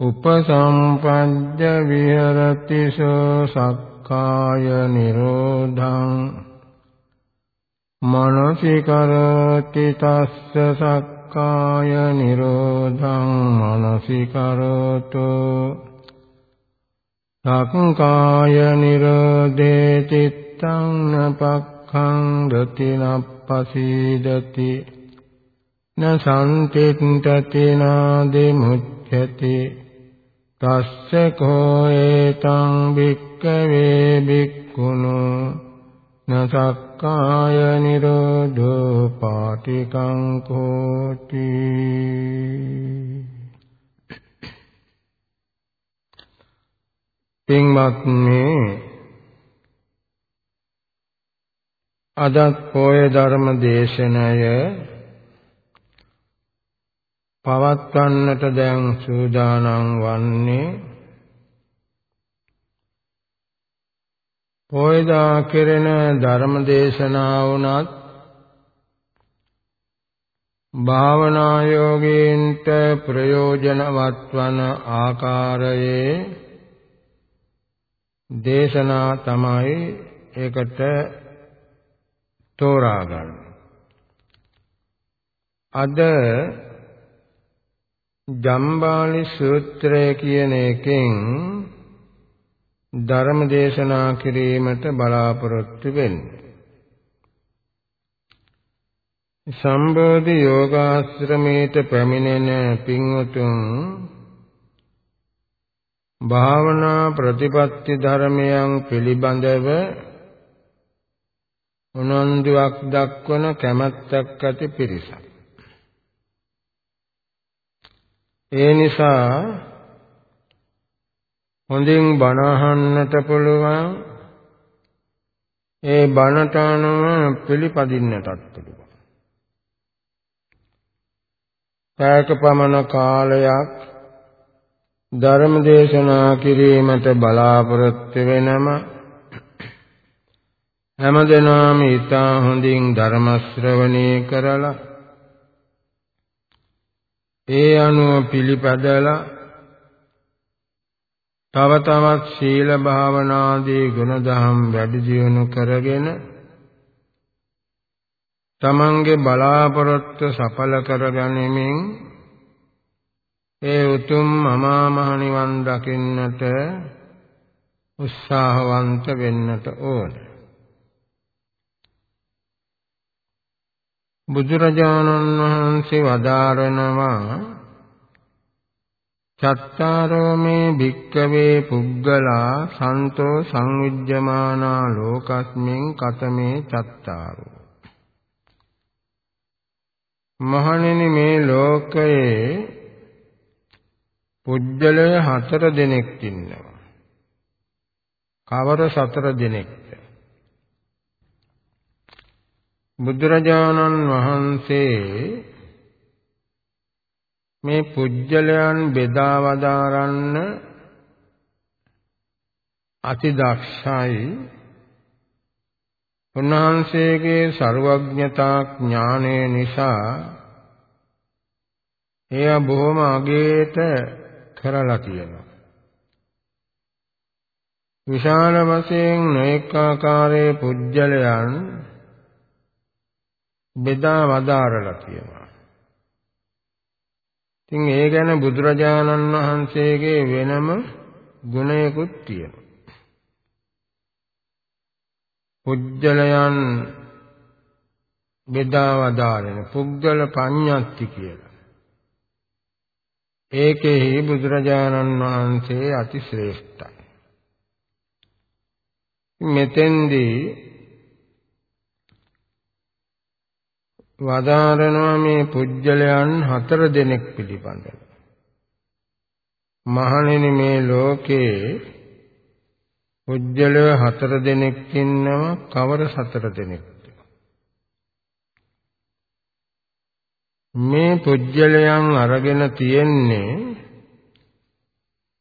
උපසම්පජ්ජ විහෙරති සෝ සක්කාය නිරෝධං මනසිකරති තස්ස සක්කාය සක්කාය නිරෝධං මනසිකරෝතු සක්කාය නිරෝධේ චිත්තං නපක්ඛං රතිනප්පසීදති න සම්තිත්තති නාදි මුච්ඡති තස්ස කෝ ඒතං භික්ඛවේ භික්ඛුනෝ නසක්කාය නිරෝධෝ පාටිකං කෝටි පින්වත්නි අදත් පොය ධර්ම දේශනය පවත්වන්නට දැන් සූදානම් වන්නේ පොයදා කෙරෙන ධර්ම දේශනා වුණත් භාවනා යෝගීන්ට ප්‍රයෝජනවත් වන ආකාරයේ දේශනා තමයි ඒකට තෝරා ගන්න. අද ජම්බාලි සූත්‍රය කියන එකෙන් ධර්ම දේශනා කිරීමට බලාපොරොත්තු වෙන්නේ. සම්බෝධි යෝගාශ්‍රමේට පැමිණෙන පින්වතුන් භාවනා ප්‍රතිපත්ති ධර්මයන් පිළිබඳව උනන්දුවක් දක්වන කැමැත්තක් ඇති පිරිසක්. ඒ නිසා හොඳින් බණ අහන්නට පුළුවන්. ඒ බණට අනුව පිළිපදින්නටත් පුළුවන් පැයක පමණ කාලයක් ධර්ම දේශනා කිරීමට බලාපොරොත්තු වෙනම හැමදෙනාම ඊතා හොඳින් ධර්ම ශ්‍රවණය කරලා ඒ අනුව පිළිපදලා තව තවත් සීල භාවනාදී ගුණධම් වැඩි දියුණු කරගෙන තමන්ගේ බලාපොරොත්තු සඵල කරගැනීමෙන් ඒ උතුම් මමා මහ නිවන් දකින්නට උත්සාහවන්ත වෙන්නට ඕන. බුදුරජාණන් වහන්සේ වදාරනවා චත්තාරෝ මේ භික්කවේ පුග්ගලා සන්තෝ සංවිජ්ජමානා ලෝකස්මින් කතමේ චත්තාරෝ. මහණෙනි මේ ලෝකයේ පුජ්‍යලය හතර දෙනෙක් ඉන්නවා. කවර සතර දෙනෙක්ද? බුදුරජාණන් වහන්සේ මේ පුජ්‍යලයන් බෙදා වදාරන්න අති දක්ෂයි උන්වහන්සේගේ ਸਰවඥතා ඥානය නිසා එය බොහොම අගේට කරලා තියෙනවා. විශාල වශයෙන් නොඑක ආකාරයේ පුජ්‍යලයන් බෙදා වදාරලා තියෙනවා ඉතින් ඒ ගැන බුදුරජාණන් වහන්සේගේ වෙනම ගුණයකුත් තියෙනවා. පුජ්‍යලයන් බෙදාවදාරන පුද්ගල පඤ්ඤාති කියලා. ඒකෙහි බුදුරජාණන් වහන්සේ අති ශ්‍රේෂ්ඨයි. මෙතෙන්දී වදාරනවා මේ පුජ්‍යලයන් හතර දෙනෙක් පිළිබඳව. මහණෙනි මේ ලෝකේ පුජ්‍යලය හතර දෙනෙක් ඉන්නවා කවර සතර දෙනෙක්ද? මේ පුජ්‍යලයන් අරගෙන තියෙන්නේ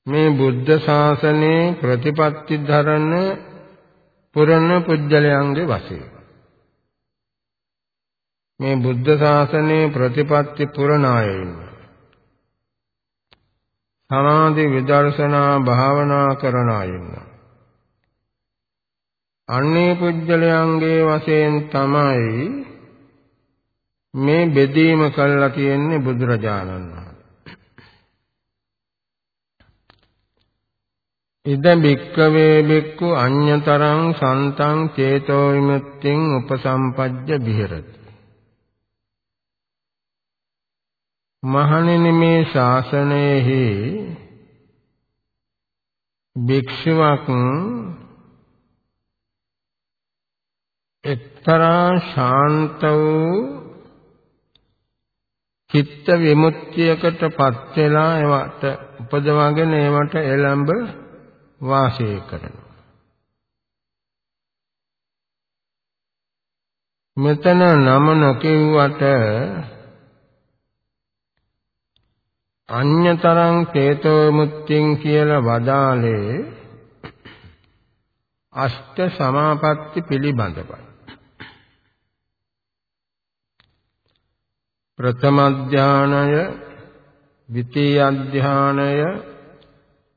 මේ බුද්ධ ශාසනයේ ප්‍රතිපත්ති ධරණ පුරණ පුජ්‍යලයන්ගේ වශයෙන් මේ බුද්ධ ශාසනයේ ප්‍රතිපත්ති පුරණාය ඉන්නවා. සමාධි විදර්ශනා භාවනා කරන අය ඉන්නවා. අන්නේ පුජ්‍යලයන්ගේ වශයෙන් තමයි මේ බෙදීම කළා කියන්නේ බුදුරජාණන් වහන්සේ. ඉද බික්කවේ බික්කු අඤ්‍යතරං සන්තං චේතෝ විමුක්තිං උපසම්පජ්ජ විහෙරති මහණෙනි මේ ශාසනයෙහි භික්ෂුවක් එක්තරා ශාන්ත වූ චිත්ත විමුක්තියකටපත් වෙලා ඒවට උපදවාගෙන ඒවට එළඹ වාසය කරනවා. මෙතන නම නොකියුවට අඤ්‍යතරං චේතෝ මුත්‍තිං කියලා වදාලේ අෂ්ට සමාපatti පිළිබඳවයි. ප්‍රථම ධානය, ද්විතීය ධානය,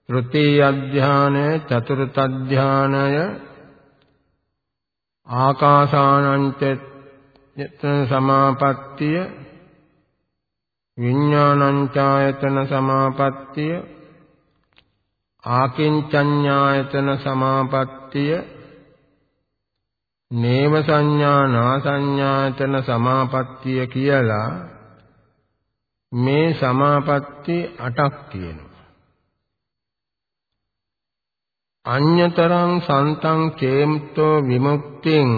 තෘතීය ධානය, චතුර්ථ ධානය, ආකාසානංච සමාපත්තිය විඥානංචායතන සමාපත්තිය ආකින්චඤ්ඤායතන සමාපත්තිය නේව සංඥා නාසඤ්ඤායතන සමාපත්තිය කියලා මේ සමාපatti 8ක් තියෙනවා. අඤ්‍යතරං සන්තං චේම්තෝ විමුක්තිං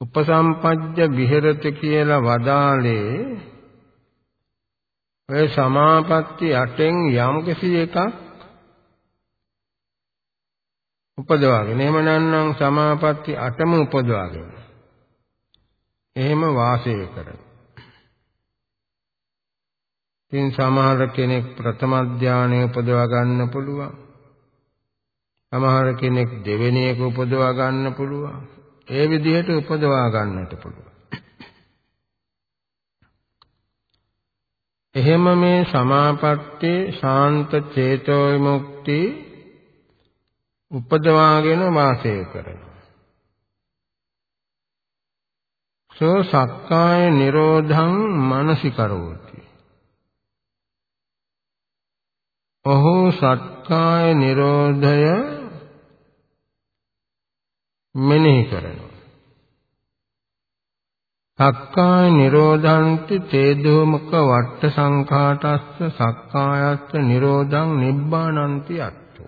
උපසම්පජ්ජ විහෙරති කියලා වදාලේ ඔය සමාපatti අටෙන් යම්කිසි එකක් උපදවාගෙන එහෙම නැත්නම් සමාපatti අටම උපදවාගෙන එහෙම වාසය කරන. ඉතින් සමහර කෙනෙක් ප්‍රථම ධානය උපදවා ගන්න පුළුවන්. සමහර කෙනෙක් දෙවෙනි එක උපදවා ගන්න පුළුවන්. ඒ විදිහට උපදවා ගන්නට පුළුවන්. එහෙම මේ සමාපatti ශාන්ත චේතෝ විමුක්ති උපදවාගෙන වාසය කරනවා. සෝ සක්කාය නිරෝධං මනසිකරෝති. ඔහු සක්කාය නිරෝධය මෙනෙහි කරනවා. සක්කාය නිරෝධන්ති තේදෝමක වට්ට සංඛාතස්ස සක්කායස්ස නිරෝධං නිබ්බානන්ති අත්තු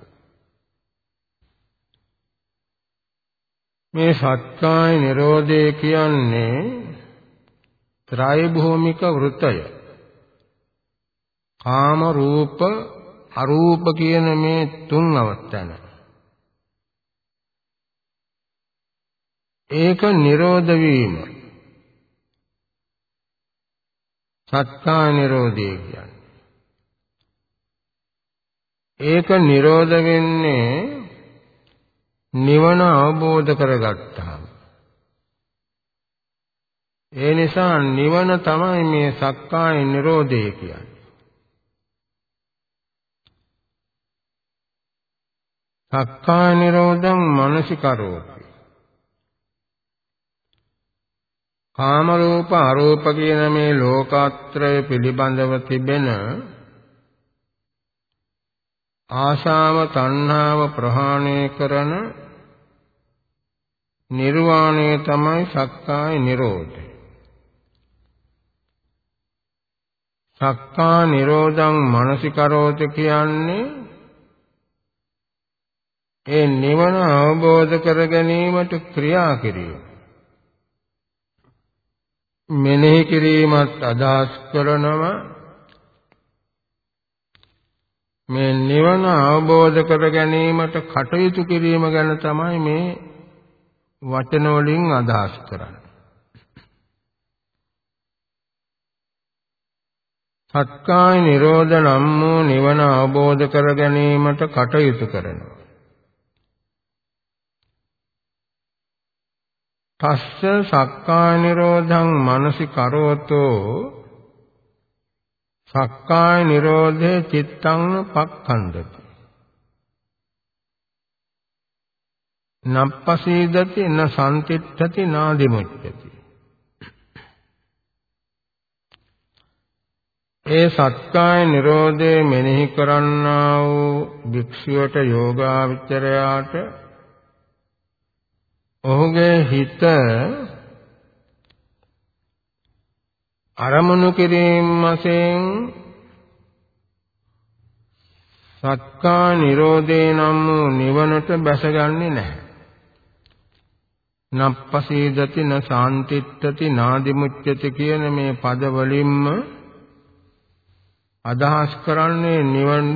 මේ සක්කාය නිරෝධය කියන්නේ ත්‍රය භූමික වෘතය. කාම රූප අරූප කියන මේ තුන් අවස්ථන. ඒක නිරෝධ වීම. සත්තා නිරෝධය කියන්නේ. ඒක නිරෝධ වෙන්නේ නිවන අවබෝධ කරගත්තාම. ඒ නිසා නිවන තමයි මේ සක්කාය නිරෝධය කියන්නේ. සක්කාය නිරෝධං මනසිකරෝති. කාම රූප අරූප කියන මේ ලෝකාත්‍රය පිළිබඳව තිබෙන ආශාව තණ්හාව ප්‍රහාණය කරන නිර්වාණය තමයි සක්කාය නිරෝධය. සක්කා නිරෝධං මනසිකරෝත කියන්නේ ඒ නිවන අවබෝධ කර ගැනීමට ක්‍රියා කිරීම. මෙනෙහි කිරීමත් අදහස් කරනවා මේ නිවන අවබෝධ කර ගැනීමට කටයුතු කිරීම ගැන තමයි මේ වචන වලින් අදහස් කරන්නේ. සත්කාය නිරෝධ නම් වූ නිවන අවබෝධ කර ගැනීමට කටයුතු කරනවා. තස්ස සක්කාය නිරෝධං මනසි කරෝතෝ. සක්කාය නිරෝධේ චිත්තං පක්ඛන්දති නප්පසීදති න සම්තිත්තති නාදිමුච්ඡති. ඒ සත්කාය නිරෝධේ මෙනෙහි කරන්නා වූ භික්ෂුවට යෝගාචරයාට ඔහුගේ හිත අරමුණු කිරීම වශයෙන් සක්කා නිරෝධේ නම් වූ නිවනට බැසගන්නේ නැහැ. නප්පසීදති න සාන්තිත්තති නාදිමුච්ඡති කියන මේ පද වලින්ම අදහස් කරන්නේ නිවන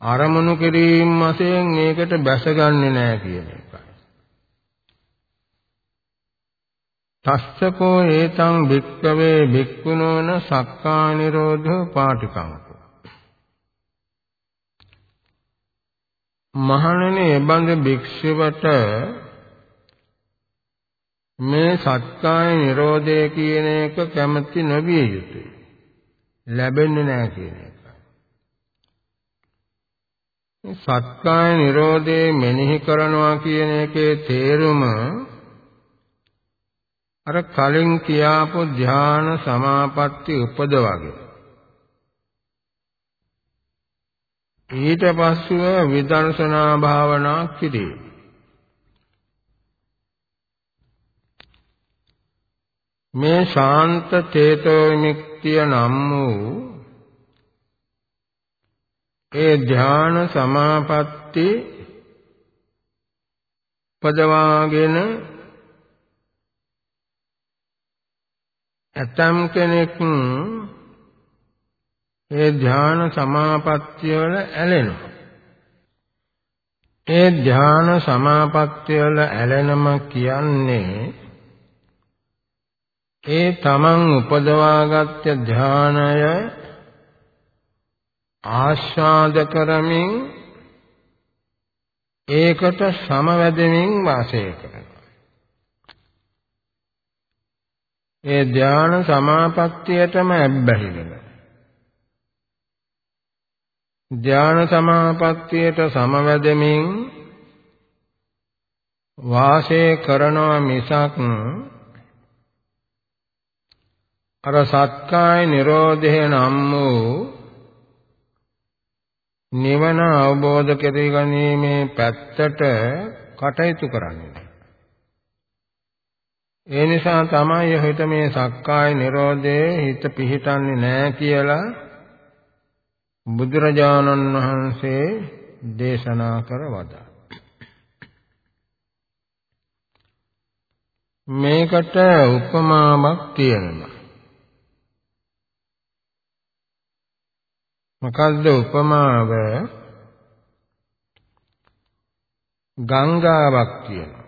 අරමුණු කිරීම වශයෙන් ඒකට බැසගන්නේ නැහැ කියන එකයි. තස්සකෝ ඒතං භික්කවේ භික්ඛුනෝන සක්කා නිරෝධෝ පාටිකංකෝ මහණෙනි එබඳ භික්ෂුවට මේ සත්කාය නිරෝධය කියන එක කැමති නොවිය යුතුයි. ලැබෙන්නේ නැහැ කියන එක. සත්කාය නිරෝධේ මෙනෙහි කරනවා කියන එකේ තේරුම අර කලින් කියාපු ධ්‍යාන සමාපatti උපදවගේ ඊට පස්සෙව විදර්ශනා භාවනා කිරීම. මේ ශාන්ත චේතෝ විමුක්තිය නම් වූ ඒ ධ්‍යාන සමාපatti පදවාගෙන ඇතම් කෙනෙක් ඒ ධ්‍යාන සමාපත්තිය වල ඇලෙනවා. ඒ ධ්‍යාන සමාපත්තිය වල ඇලෙනම කියන්නේ ඒ තමන් උපදවාගත් ධානය ආස්වාද කරමින් ඒකට සමවැදෙමින් වාසය කරනවා ඒ ධාන සමාපත්තියටම ඇබ්බැහි වෙනවා. ධාන සමාපත්තියට සමවැදෙමින් වාසය කරනවා මිසක් අර සත්කාය නිරෝධය නම් වූ නිවන අවබෝධ කර ගැනීමේ පැත්තට කටයුතු කරන්නේ ඒ නිසා තමයි හිත මේ සක්කාය නිරෝධයේ හිත පිහිටන්නේ නැහැ කියලා බුදුරජාණන් වහන්සේ දේශනා කරවදා. මේකට උපමාවක් තියෙනවා. මොකද්ද උපමාව? ගංගාවක් කියනවා.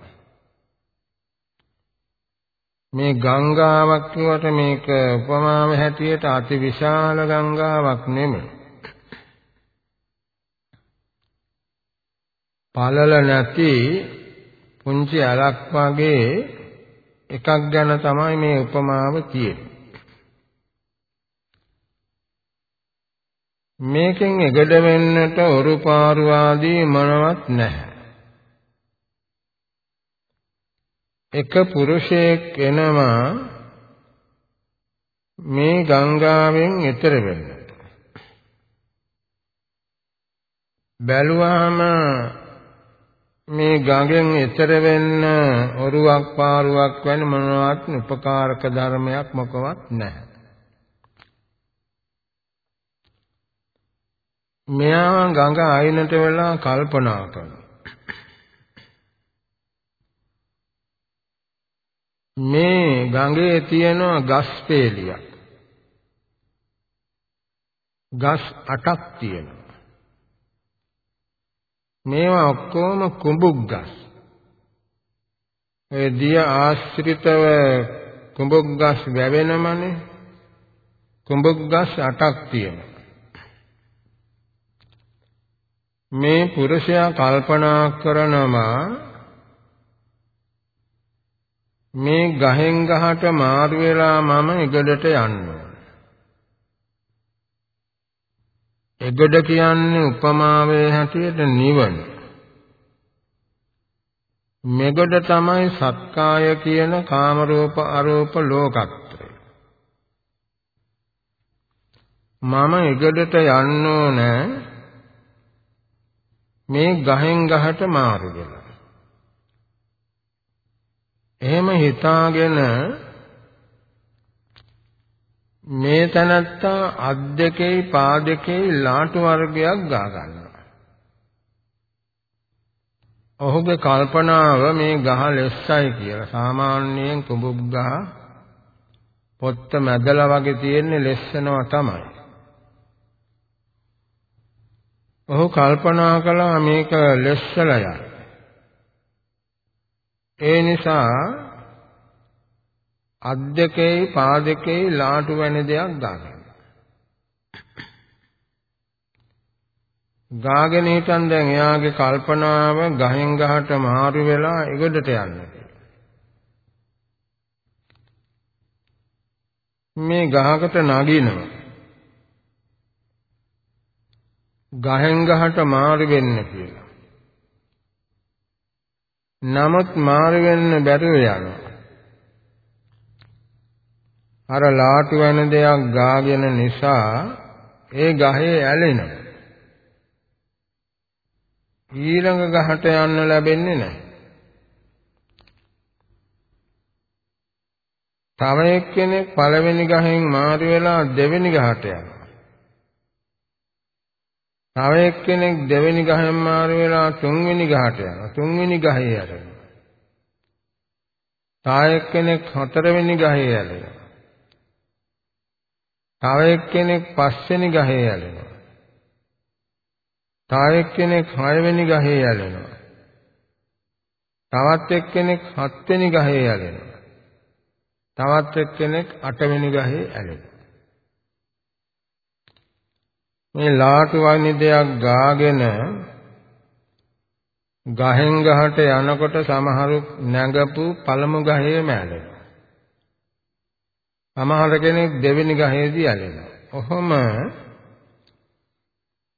මේ ගංගාවක් කියවට මේක උපමාව හැටියට අති විශාල ගංගාවක් නෙමෙයි. පළල නැති පුංචි අලක් වගේ එකක් ගැන තමයි මේ උපමාව කියන්නේ. මේකෙන් එගඩ වෙන්නට ඔරුපාරු ආදී මොනවත් නැහැ. එක පුරුෂයෙක් එනවා මේ ගංගාවෙන් එතර වෙන්නට. බැලුවාම මේ ගඟෙන් එතර වෙන්න ඔරුවක් පාරුවක් වැනි මොනවත් උපකාරක ධර්මයක් මොකවත් නැහැ. මෙයා ගඟ අයිනට වෙලා කල්පනා කරනවා. මේ ගඟේ තියෙන ගස් පෙළියක්. ගස් 8ක් තියෙනවා. මේවා ඔක්කොම කුඹුක් ගස්. ඒ දිය ආශ්‍රිතව කුඹුක් ගස් වැවෙනමනේ. කුඹුක් ගස් 8ක් තියෙනවා. මේ පුරුෂයා කල්පනා කරනවා මේ ගහෙන් ගහට මාරු වෙලා මම එගඩට යන්න එගඩ කියන්නේ උපමාවේ හැටියට නිවන. මෙගඩ තමයි සත්කාය කියන කාම රූප අරූප ලෝකත්‍රය. මම එගඩට යන්න ඕනේ මේ ගහෙන් ගහට මාරු වෙලා. එහෙම හිතාගෙන මේ තනත්තා අත් දෙකේ පා දෙකේ ලාටු වර්ගයක් ගා ගන්නවා. ඔහුගේ කල්පනාව මේ ගහ ලෙස්සයි කියලා. සාමාන්‍යයෙන් කුඹුක් ගහ පොත්ත මැදලා වගේ තියෙන්නේ ලෙස්සනවා තමයි. ඔහු කල්පනා කළා මේක ලෙස්සලා යයි. ඒ නිසා අත් දෙකේ පා දෙකේ ලාටු වෙන දෙයක් ගන්න. ගාගෙන හිටන් දැන් එයාගේ කල්පනාව ගහෙන් ගහට මාරු වෙලා එගොඩට යන්න මේ ගහකට නගිනවා ගහෙන් ගහට මාරු වෙන්න කියලා. නමුත් මාරු වෙන්න බැරුව යනවා. අර ලාටු වෙන දෙයක් ගාගෙන නිසා ඒ ගහේ ඇලෙනවා. ඊළඟ ගහට යන්න ලැබෙන්නේ නැහැ. තව එක්කෙනෙක් පළවෙනි ගහෙන් මාරු වෙලා දෙවෙනි ගහට යනවා. තව එක්කෙනෙක් දෙවෙනි ගහෙන් මාරු වෙලා තුන්වෙනි ගහට යනවා. තුන්වෙනි ගහේ යනවා. තව එක්කෙනෙක් හතරවෙනි ගහේ යනවා. තව එක්කෙනෙක් පස්වෙනි ගහේ යනවා. තව එක්කෙනෙක් හයවෙනි ගහේ යනවා. තවත් එක්කෙනෙක් හත්වෙනි ගහේ යනවා. තවත් එක්කෙනෙක් අටවෙනි ගහේ ඇලෙනවා. මේ ලාටු වගේ දෙයක් ගාගෙන ගහෙන් ගහට යනකොට සමහරු නැගපු පළමු ගහේම ඇලෙනවා. සමහර කෙනෙක් දෙවෙනි ගහේදී ඇලෙනවා. ඔහොම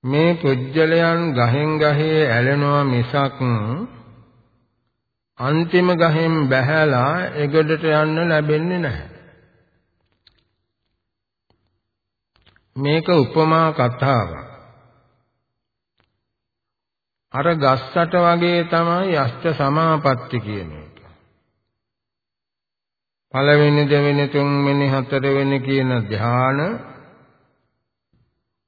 මේ පුජ්‍යලයන් ගහෙන් ගහේ ඇලෙනවා මිසක් අන්තිම ගහෙන් බැහැලා එගොඩට යන්න ලැබෙන්නේ නැහැ. මේක උපමා කතාවක්. අර ගස්සට වගේ තමයි අෂ්ට සමාපatti කියන එක. පළවෙනි දෙවෙනි තුන්වෙනි හතරවෙනි කියන ධ්‍යාන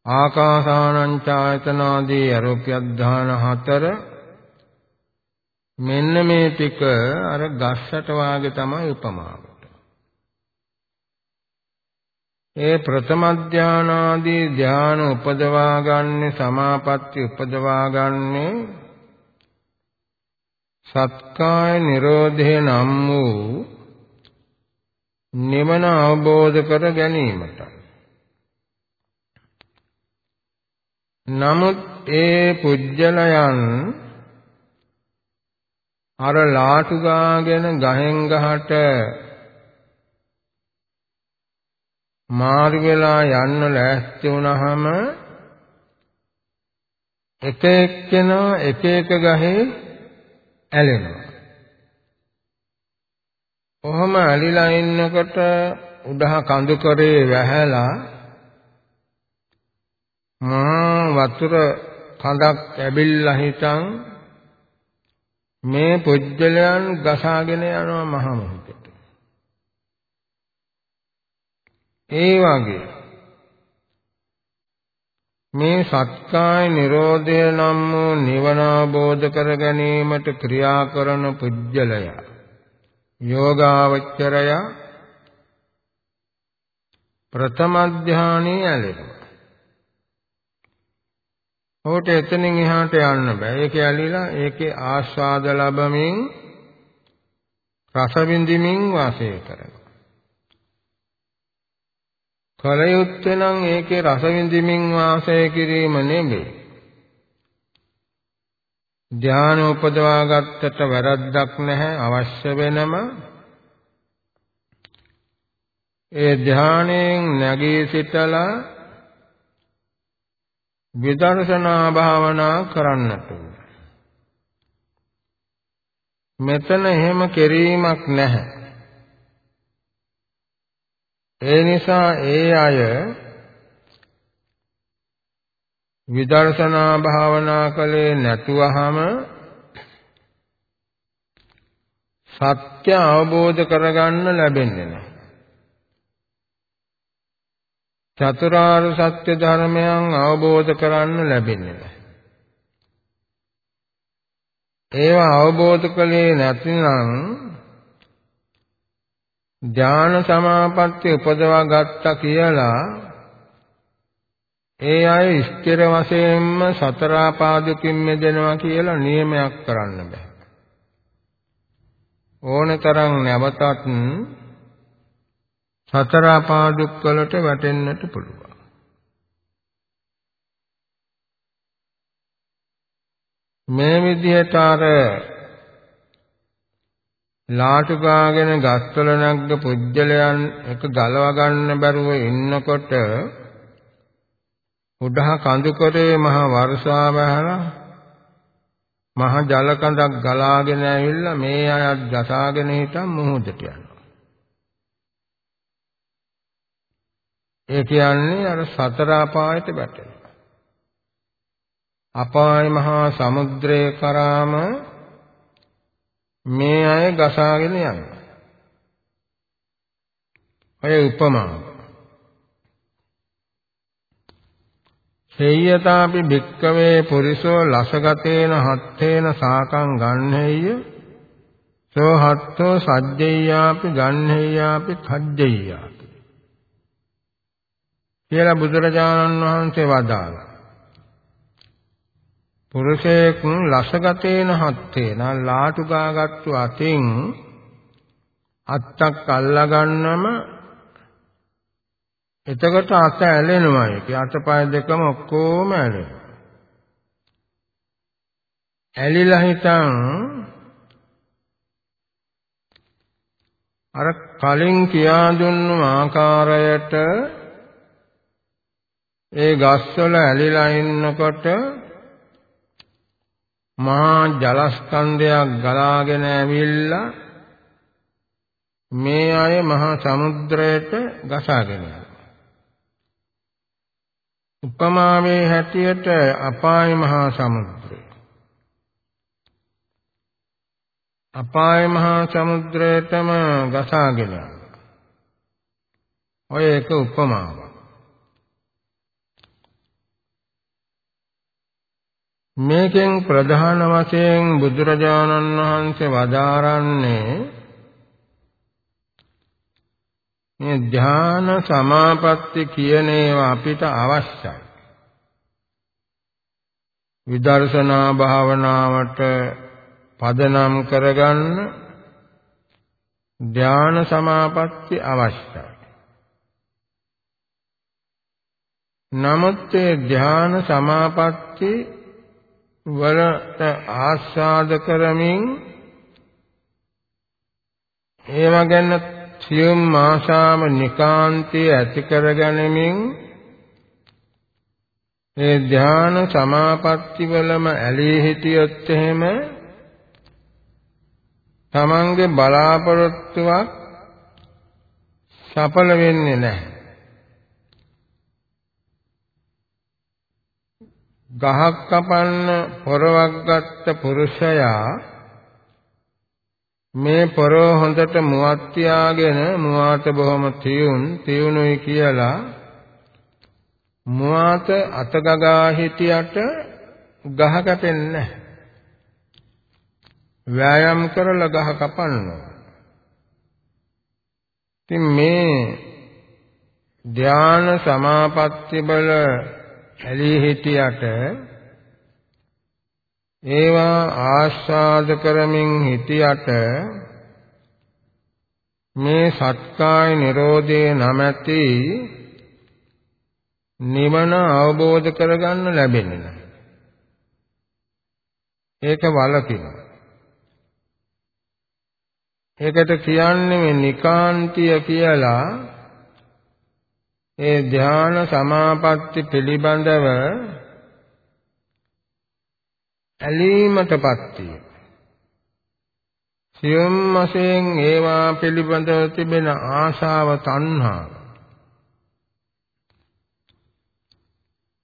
ආකාසානං ඡායතනාදී අරෝප්‍ය ධ්‍යාන හතර මෙන්න මේ ටික අර ගස්සට වාගේ තමයි උපමාවට. ඒ ප්‍රථම ධානාදී ධාන උපදවා ගන්න සමාපatti උපදවා ගන්නේ සත්කාය නිරෝධේ නම් වූ නිවන අවබෝධ කර ගැනීමට. නමුත් ඒ පුජ්‍යලයන් අර ලාටු ගාගෙන ගහෙන් ගහට මාරු වෙලා යන්න ලෑස්ති වුණාම එක එක්කෙනා එක එක ගහේ ඇලෙනවා. කොහොම ඇලිලා ඉන්නකොට උඩහ කඳු කරේ වැහැලා මහා වතුර කඳක් ඇබිල්ලා හිටන් මේ පුජ්‍යලයන් ගසාගෙන යනවා මහ මොහොතට. ඒ වගේ මේ සත්කාය නිරෝධය නම් වූ නිවන අවබෝධ කර ගැනීමට ක්‍රියා කරන පුජ්‍යලය යෝගාවචරය ප්‍රථම ධානයේ ඇලෙනවා ඔහුට එතනින් එහාට යන්න බෑ. ඒක ඇලිලා ඒකේ ආස්වාද ලැබමින් රස විඳිමින් වාසය කරනවා. කලයුත්තේ නම් ඒකේ රස විඳිමින් වාසය කිරීම නෙමෙයි. ධානය උපදවා ගත්තට වැරද්දක් නැහැ අවශ්‍ය වෙනම ඒ ධානයෙන් නැගී සිටලා විදර්ශනා භාවනා කරන්නට මෙතන එහෙම කිරීමක් නැහැ. ඒ නිසා ඒ අය විදර්ශනා භාවනා කලේ නැතුවහම සත්‍ය අවබෝධ කරගන්න ලැබෙන්නේ නැහැ. චතුරාර්ය සත්‍ය ධර්මයන් අවබෝධ කරන්න ලැබෙන්නේ නැහැ. ඒවා අවබෝධ කළේ නැතිනම් ඥාන සමාපatti උපදවා ගත්තා කියලා ඒ අය ස්ථිර වශයෙන්ම සතර ආපාදකින් මෙදෙනවා කියලා නියමයක් කරන්න බෑ. ඕනතරම් නැවතත් සතර පාදුක් වලට වැටෙන්නට පුළුවන්. මේ විදිහට අර ලාටු ගාගෙන ගස්වල නැග්ග පුජ්‍යලයන් එක ගලව ගන්න බැරුව ඉන්නකොට උඩහ කඳු කරේ මහ වර්ෂාව ඇහලා මහ ජල කඳක් ගලාගෙන ඇවිල්ලා මේ අයත් ගසාගෙන හිටන් මුහුදට යනවා. ඒ කියන්නේ අර සතර අපායට වැටෙනවා. අපාය මහා සමුද්‍රය කරාම මේ අය ගසාගෙන යනවා. ඔය උපමාව. සේයතාපි භික්කවේ පුරිසෝ ලසගතේන හත්තේන සාකං ගන්නේය සෝ හත්තෝ සජ්ජෙය්‍යාපි ගන්නේයාපි කජ්ජෙය්‍යාපි කියලා බුදුරජාණන් වහන්සේ වදාළා. පුරුෂයෙක් ලසගතේන හත්තේන ලාටු ගාගත්තු අතින් අත්තක් අල්ලා ගන්නම එතකොට අත ඇලෙනවා. ඒක අතපය දෙකම ඔක්කොම ඇලෙනවා. ඇලිලා හිටන් අර කලින් කියා දුන්නු ආකාරයට ඒ ගස්වල ඇලිලා ඉන්නකොට මහා ජලස්කන්ධයක් ගලාගෙන ඇවිල්ලා මේ අය මහා සමුද්‍රයට ගසාගෙන යනවා. උපමාවේ හැටියට අපාය මහා සමුද්‍රය. අපාය මහා සමුද්‍රයටම ගසාගෙන ඔය එක උපමාවක්. මේකෙන් ප්‍රධාන වශයෙන් බුදුරජාණන් වහන්සේ වදාරන්නේ මේ ධ්‍යාන සමාපatti කියන ඒවා අපිට අවශ්‍යයි. විදර්ශනා භාවනාවට පදනම් කරගන්න ධ්‍යාන සමාපatti අවශ්‍යයි. නමුත් ඒ ධ්‍යාන සමාපatti වලට ආස්වාද කරමින් ඒව ගැන සියුම් ආශාම නිකාන්තය ඇති කරගැනීමෙන් ඒ ධ්‍යාන සමාපatti වලම ඇලී හිටියොත් එහෙම තමන්ගේ බලාපොරොත්තුවක් සඵල වෙන්නේ නැහැ. ගහක් කපන්න පොරවක් ගත්ත පුරුෂයා මේ පොරව හොඳට මුවත් තියාගෙන මුවාත බොහොම තියුන් තියුණුයි කියලා මුවාත අතගගා හිටියට ගහ කැපෙන්නේ නැහැ. ව්‍යායාම් කරලා ගහ කපනවා. ඉතින් මේ ධාන සමාපatti බල ඇලී හිටියට ඒවා ආස්වාද කරමින් හිටියට මේ සත්කාය නිරෝධේ නැමැති නිවන අවබෝධ කරගන්න ලැබෙන්නේ නැහැ. ඒක වලකිනවා. ඒකට කියන්නේ මේ නිකාන්තිය කියලා ඒ ධ්‍යාන සමාපatti පිළිබඳව ඇලීමටපත් විය. සියුම් වශයෙන් ඒවා පිළිබඳව තිබෙන ආශාව තණ්හාව.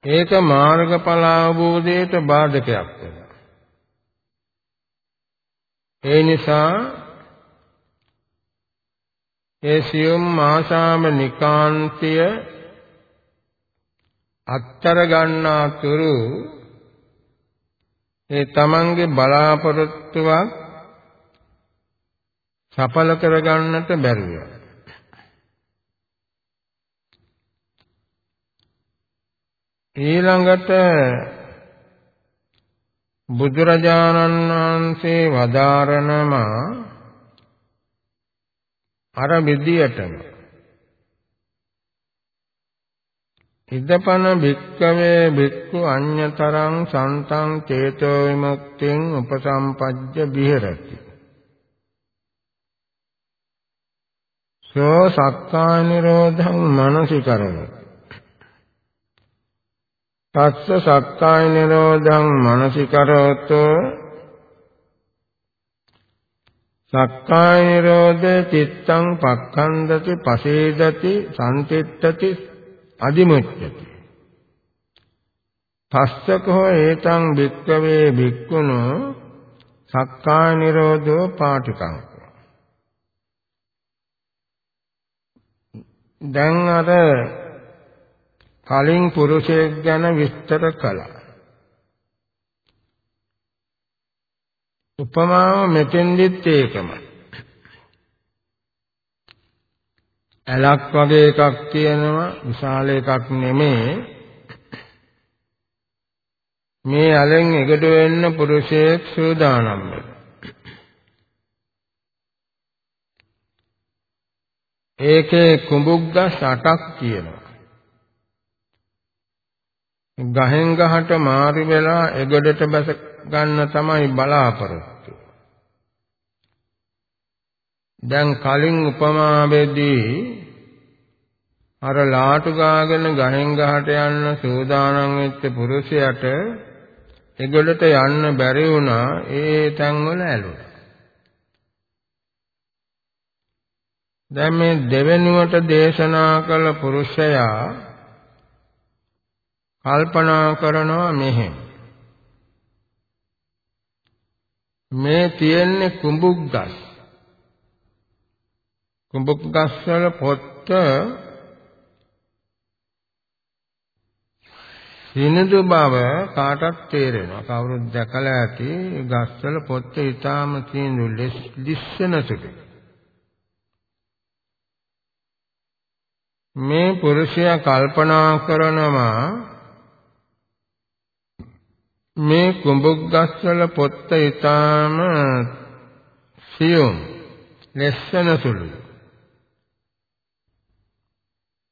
ඒක මාර්ගඵල අවබෝධයට බාධකයක් වෙනවා. ඒ නිසා ඒ සියුම් ආශාම නිකාන්තය අත්තර ගන්නා තුරු ඒ තමන්ගේ බලාපොරොත්තුවක් සඵල කරගන්නට බැරිය. ඊළඟට බුදුරජාණන් වහන්සේ වදාරනවා අර විදියටම. ඉදපන භික්කවේ භික්ඛු අඤ්‍යතරං සන්තං චේතෝ විමුක්තිං උපසම්පජ්ජ විහෙරති. සෝ සක්කාය නිරෝධං මනසිකරණ තස්ස සක්කාය නිරෝධං මනසිකරතෝ සක්කාය නිරෝධේ චිත්තං පක්ඛන්දති පසේදති සම්තිත්තති අදිමුච්ඡති. පස්සකෝ ඒතං භික්කවේ භික්ඛුනෝ සක්කාය නිරෝධෝ පාටිකං. දැන් අර කලින් පුරුෂයෙක් ගැන විස්තර කළා. උපමාව මෙතෙන්දිත් ඒකමයි. ඇලක් වගේ එකක් තියෙනවා විශාල එකක් නෙමේ. මේ ඇලෙන් එකට වෙන්න පුරුෂයෙක් සූදානම් ඒකේ කුඹුග්ගස් 8ක් තියෙනවා. ගහෙන් ගහට මාරු වෙලා එගොඩට බැස ගන්න තමයි බලාපොරොත්තු. දැන් කලින් උපමාවේදී අර ලාටු ගාගෙන ගහෙන් ගහට යන්න සූදානම් වෙච්ච පුරුෂයාට එගොල්ලට යන්න බැරි වුණා ඒ තැන්වල ඇලුනා. දැන් මේ දෙවෙනුවට දේශනා කළ පුරුෂයා කල්පනා කරනවා මෙහෙම මේ තියෙන්නේ කුඹුක් ගස්. කුඹුක් ගස් වල පොත්ත සිනිඳු බව කාටත් තේරෙනවා. කවුරුත් දැකලා ඇති ගස්වල පොත්ත ඊටාම සිනිඳු ලිස්සන සුළු. මේ පුරුෂයා කල්පනා කරනවා මේ කුඹුක් ගස්වල පොත්ත ඊටාම සියුම් ලස්සන සුළුයි.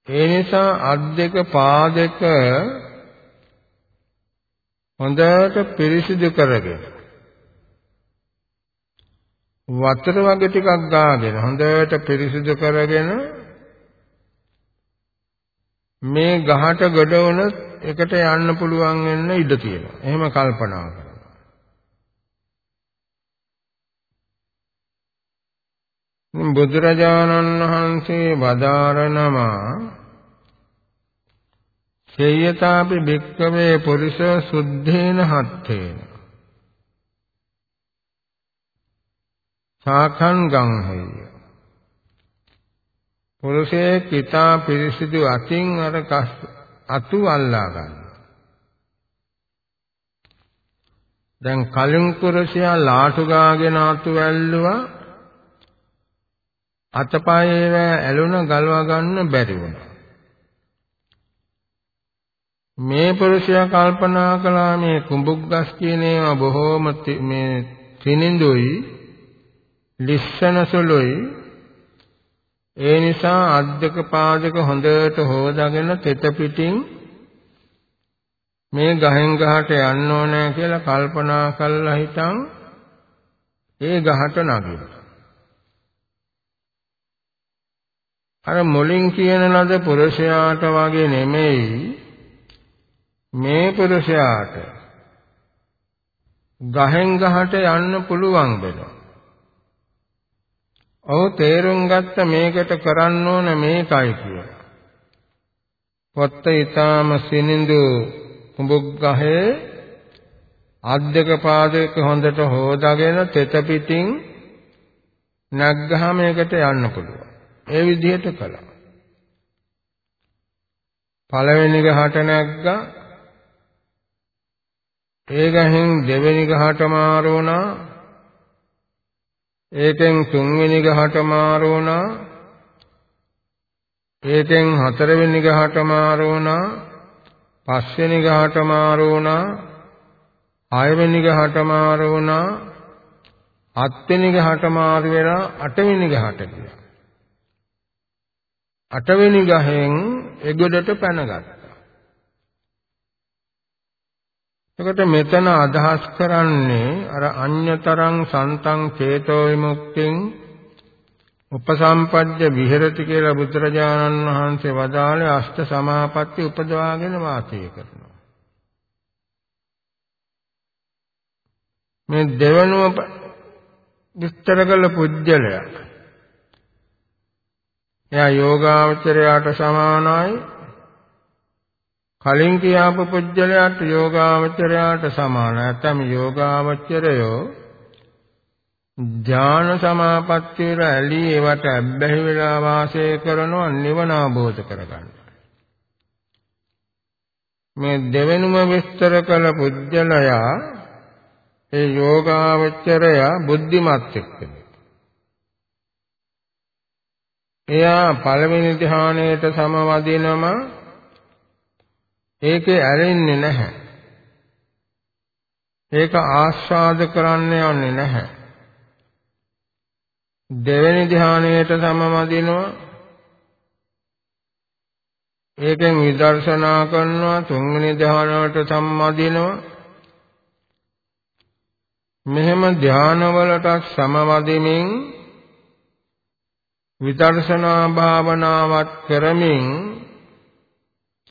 ඒ නිසා අත් දෙක පා දෙක හොඳට පිරිසිදු කරගෙන වතුර වගේ ටිකක් ගාගෙන හොඳට පිරිසිදු කරගෙන මේ ගහට ගොඩ වුණොත් එකට යන්න පුළුවන් වෙන්න ඉඩ තියෙනවා. එහෙම කල්පනා කරනවා. බුදුරජාණන් වහන්සේ වදාරනවා සේයතාපි භික්කවේ පුරිස සුද්ධේන හත්තේන. සාඛං ගංහෙය. පුරුෂයේ කිතා පිරිසිදු අතින් අර අතු අල්ලා ගන්න. දැන් කලින් පුරුෂයා ලාටු ගාගෙන අතු වැල්ලුවා අතපයේ ඇලුන ගලවා ගන්න බැරි වුණා. මේ පුරුෂයා කල්පනා කළා මේ කුඹුක්ගස් කියන ඒවා බොහෝම මේ තිනිඳුයි ලිස්සන සුළුයි ඒ නිසා අද්දක පාදක හොඳට හොදාගෙන තෙත පිටින් මේ ගහෙන් ගහට යන්න ඕනේ කියලා කල්පනා කළා හිටන් ඒ ගහට නගිනවා අර මුලින් කියන ලද පුරුෂයාට වගේ නෙමෙයි මේ පුරුෂයාට ගහෙන් ගහට යන්න පුළුවන් වෙනවා. ඔහු තේරුම් ගත්ත මේකට කරන්න ඕන මේකයි කියලා. පොත්ත ඊටාම සිනිඳු කුඹුක් ගහේ අද්දක පාදයක හොඳට හොදාගෙන තෙත පිටින් නැග්ගහම ඒකට යන්න පුළුවන්. ඒ විදිහට කළා. පළවෙනි ගහට නැග්ගා ඒ ගහෙන් දෙවෙනි ගහට මාරු වුණා. ඒකෙන් තුන්වෙනි ගහට මාරු වුණා. ඒකෙන් හතරවෙනි ගහට මාරු වුණා. පස්වෙනි ගහට මාරු වුණා. හයවෙනි ගහට මාරු වුණා. හත්වෙනි ගහට මාරු වෙලා අටවෙනි ගහට ගියා. අටවෙනි ගහෙන් එගොඩට පැනගත්තා. එතකොට මෙතන අදහස් කරන්නේ අර අඤ්‍යතරං සන්තං චේතෝ විමුක්තිං උපසම්පද්ද විහෙරති කියලා බුදුරජාණන් වහන්සේ වදාළේ අෂ්ට සමාපatti උපදවාගෙන වාසය කරනවා. මේ දෙවනුව විස්තර කළ පුජ්‍යලයා එයා යෝගාවචරයට සමානයි කලින් කියාපු පුජ්‍යලයට යෝගාවචරයට සමාන නැත්නම් යෝගාවචරයෝ ඥාන සමාපත්තිය රැළී ඒවට අබ්බැහි වෙලා වාසය කරනවා නිවන අවබෝධ කරගන්න. මේ දෙවෙනුම විස්තර කළ පුජ්‍යලයා ඒ යෝගාවචරය බුද්ධිමත් එක්කද. එයා පළවෙනි ධ්‍යානයට සමවදිනම ඒකේ ඇලෙන්නේ නැහැ. ඒක ආස්වාද කරන්න යන්නේ නැහැ. දෙවෙනි ධානයේට සමවදිනවා. ඒකෙන් විදර්ශනා කරනවා තුන්වෙනි ධානයට සම්මදිනවා. මෙහෙම ධානවලට සමවදිමින් විදර්ශනා භාවනාවත් කරමින්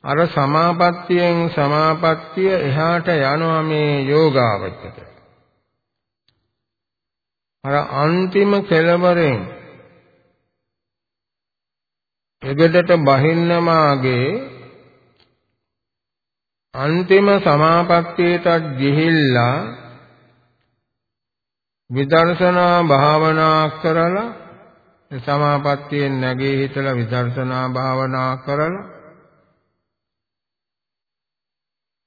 අර සමාපත්තියෙන් සමාපත්තිය එහාට යනවා මේ යෝගාවචර. අර අන්තිම කෙලවරෙන් එගඩට බහින්නමාගේ අන්තිම සමාපත්තියට ගිහිල්ලා විදර්ශනා භාවනා කරලා සමාපත්තියෙන් නැගී හිටලා විදර්ශනා භාවනා කරලා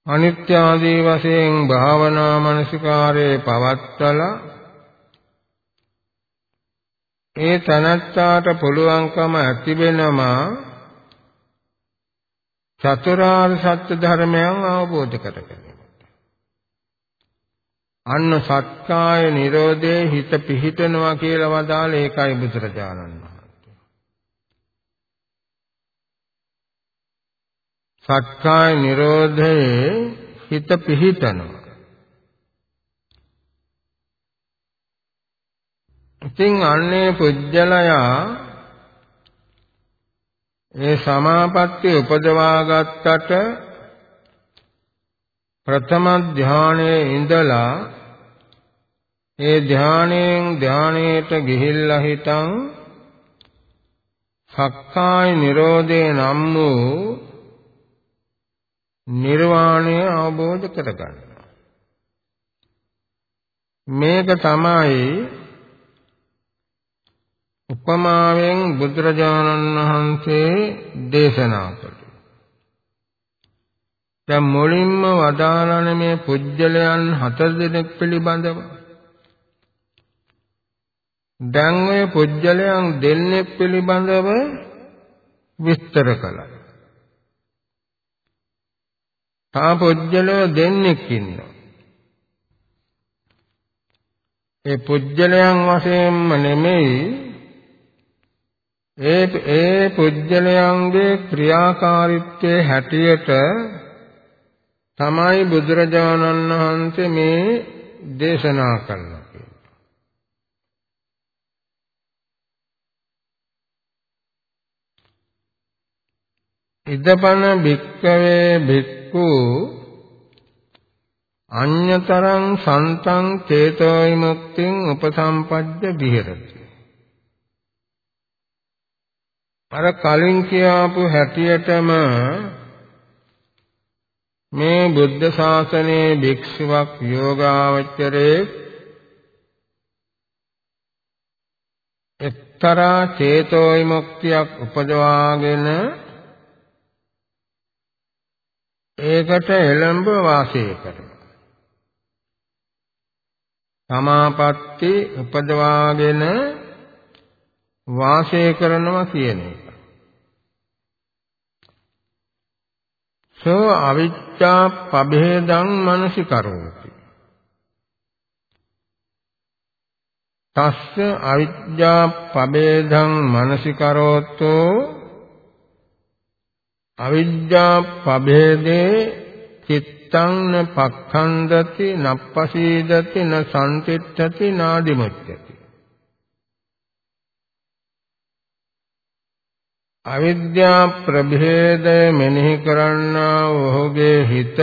අනිත්‍ය ආදී වශයෙන් භාවනා මනසිකාරයේ පවත්තලා ඒ තනත්තාට පුළුවන්කම ඇති වෙනවා චතුරාර්ය සත්‍ය ධර්මයන් අවබෝධ කරගන්න. අන්න සත්කාය නිරෝධේ හිත පිහිටනවා කියලා වදාළ ඒකයි බුදුරජාණන් වහන්සේ. සත්කාය නිරෝධේ හිත පිහිටනවා. ඉතින් අන්නේ පුජ්‍යලයා ඒ සමාපatti උපදවා ගත්තට ප්‍රථම ධානයේ ඉඳලා ඒ ධානයෙන් ධානයට ගිහිල්ලා හිටන් සක්කාය නිරෝධේ නම් වූ නිර්වාණය අවබෝධ කරගන්නවා මේක තමයි උපමාවෙන් බුදුරජාණන් වහන්සේ දේශනා කළේ. දැන් මුලින්ම වදාළන මේ පුජ්‍යලයන් හතර දෙනෙක් පිළිබඳව දැන් ඔය පුජ්‍යලයන් දෙන්නෙක් පිළිබඳව විස්තර කළා. තා පුජ්‍යලය දෙන්නෙක් ඉන්නවා. ඒ පුජ්‍යලයන් වශයෙන්ම නෙමෙයි ඒ ඒ පුජ්‍යලයන්ගේ ක්‍රියාකාරීත්වයේ හැටියට තමයි බුදුරජාණන් වහන්සේ මේ දේශනා කළා කියන්නේ. ඉදපන භික්කවේ භික්ඛු අඤ්‍යතරං සන්තං චේතෝ විමුක්තිං උපසම්පජ්ජ විහෙරති අර කලින් කියාපු හැටියටම මේ බුද්ධ ශාසනයේ භික්ෂුවක් යෝගාවචරයේ එක්තරා චේතෝ විමුක්තියක් උපදවාගෙන ඒකට එළඹ වාසය කරනවා. සමාපatti උපදවාගෙන වාසය කරනවා කියන එක. සෝ අවිච්ඡා පබේදං මනසිකරෝති. තස්ස අවිද්‍යා පබේදං මනසිකරෝතෝ අවිද්‍යා පබේදේ චිත්තං න පක්ඛන්දති නප්පසීදති න සම්තිත්තති නාදිමුච්ඡති අවිද්‍යා ප්‍රභේදය මෙනෙහි කරන්නා ඔහුගේ හිත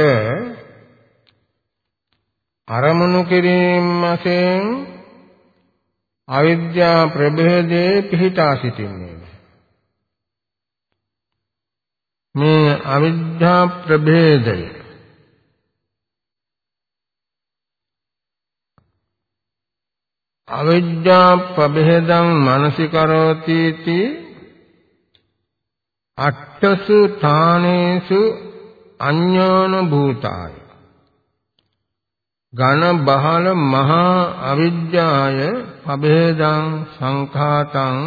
අරමුණු කිරීම වශයෙන් අවිද්‍යා ප්‍රභේදයේ පිහිටා සිටින්නේ. මේ අවිද්‍යා ප්‍රභේදය අවිද්‍යා ප්‍රභේදං මනසිකරෝති අට්ඨසු ථානේසු අඤ්ඤාන භූතාය. ඝන බහල මහා අවිජ්ජාය පබේදං සංඛාතං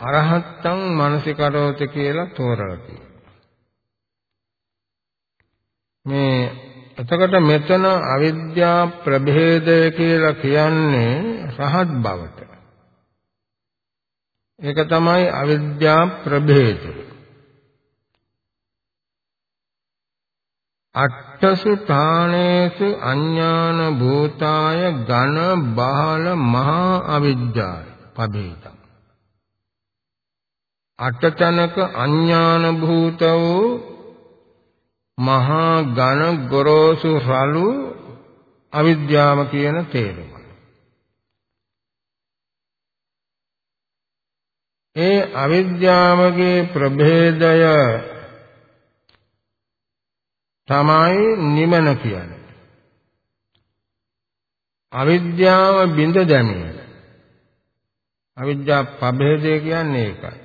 අරහත්තං මනසිකරෝත කියලා තෝරලා තියෙනවා මේ එතකොට මෙතන අවිද්‍යා ප්‍රභේදය කියලා කියන්නේ රහත් බවට. ඒක තමයි අවිද්‍යා ප්‍රභේදය. අට්ඨසු ථානේසු අඥාන භූතාය ඝන බහල මහා අවිද්‍යාය පබේතං අටතනක අඥාන භූත වූ මහා ඝන ගොරෝසු රළු අවිද්‍යාව කියන තේරුම ඒ අවිද්‍යාවගේ ප්‍රභේදය තමයි නිමන කියන්නේ. අවිද්‍යාව බිඳ දැමීම. අවිද්‍යා පබේදය කියන්නේ ඒකයි.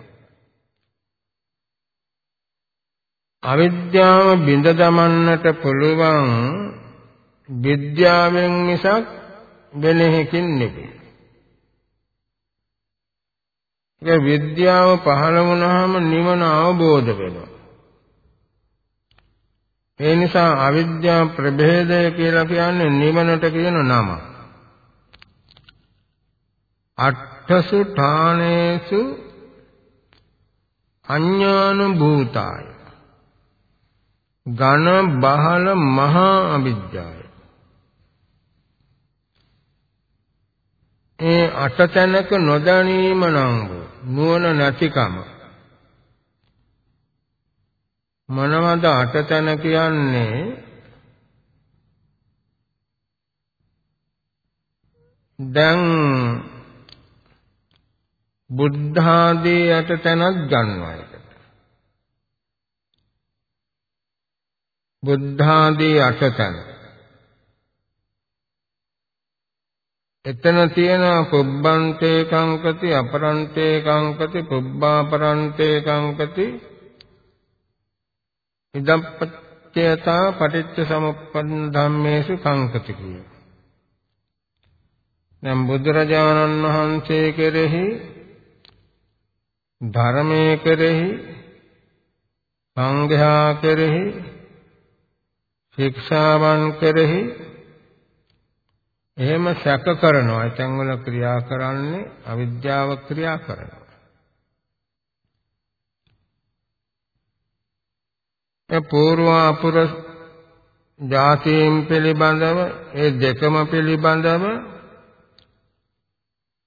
අවිද්‍යාව බිඳ දමන්නට පුළුවන් විද්‍යාවෙන් මිසක් වෙන එකකින් නෙවෙයි. ඒ විද්‍යාව පහළ වුණාම නිවන අවබෝධ වෙනවා. ඒ නිසා අවිද්‍යා ප්‍රභේදය කියලා කියන්නේ නිවනට කියන නම. අට්ඨසු ඨානේසු අඥාන භූතාය. ඝන බහල මහා අවිද්‍යාව. ඒ අටතැනක නොදැනීම නම් නුවණ නැතිකම. මොනවද අටතැන කියන්නේ? දැන් බුද්ධ ආදී අටතැනක් ගන්නවා එකට බුද්ධ ආදී අටතැන. එතන තියෙන පුබ්බන්තේ කංකති අපරන්තේ කංකති පුබ්බාපරන්තේ කංකති ඉදම්පච්චයතා පටිච්ච සමුප්පන්න ධම්මේසු කංකති කිය. දැන් බුදුරජාණන් වහන්සේ කෙරෙහි ධර්මයේ කෙරෙහි සංඝයා කෙරෙහි ශික්ෂාවන් කෙරෙහි එහෙම සැක කරනවා. එතෙන් වල ක්‍රියා කරන්නේ අවිද්‍යාව ක්‍රියා කරනවා. ඒ పూర్ව අපුර ජාතීන් පිළිබඳව ඒ දෙකම පිළිබඳව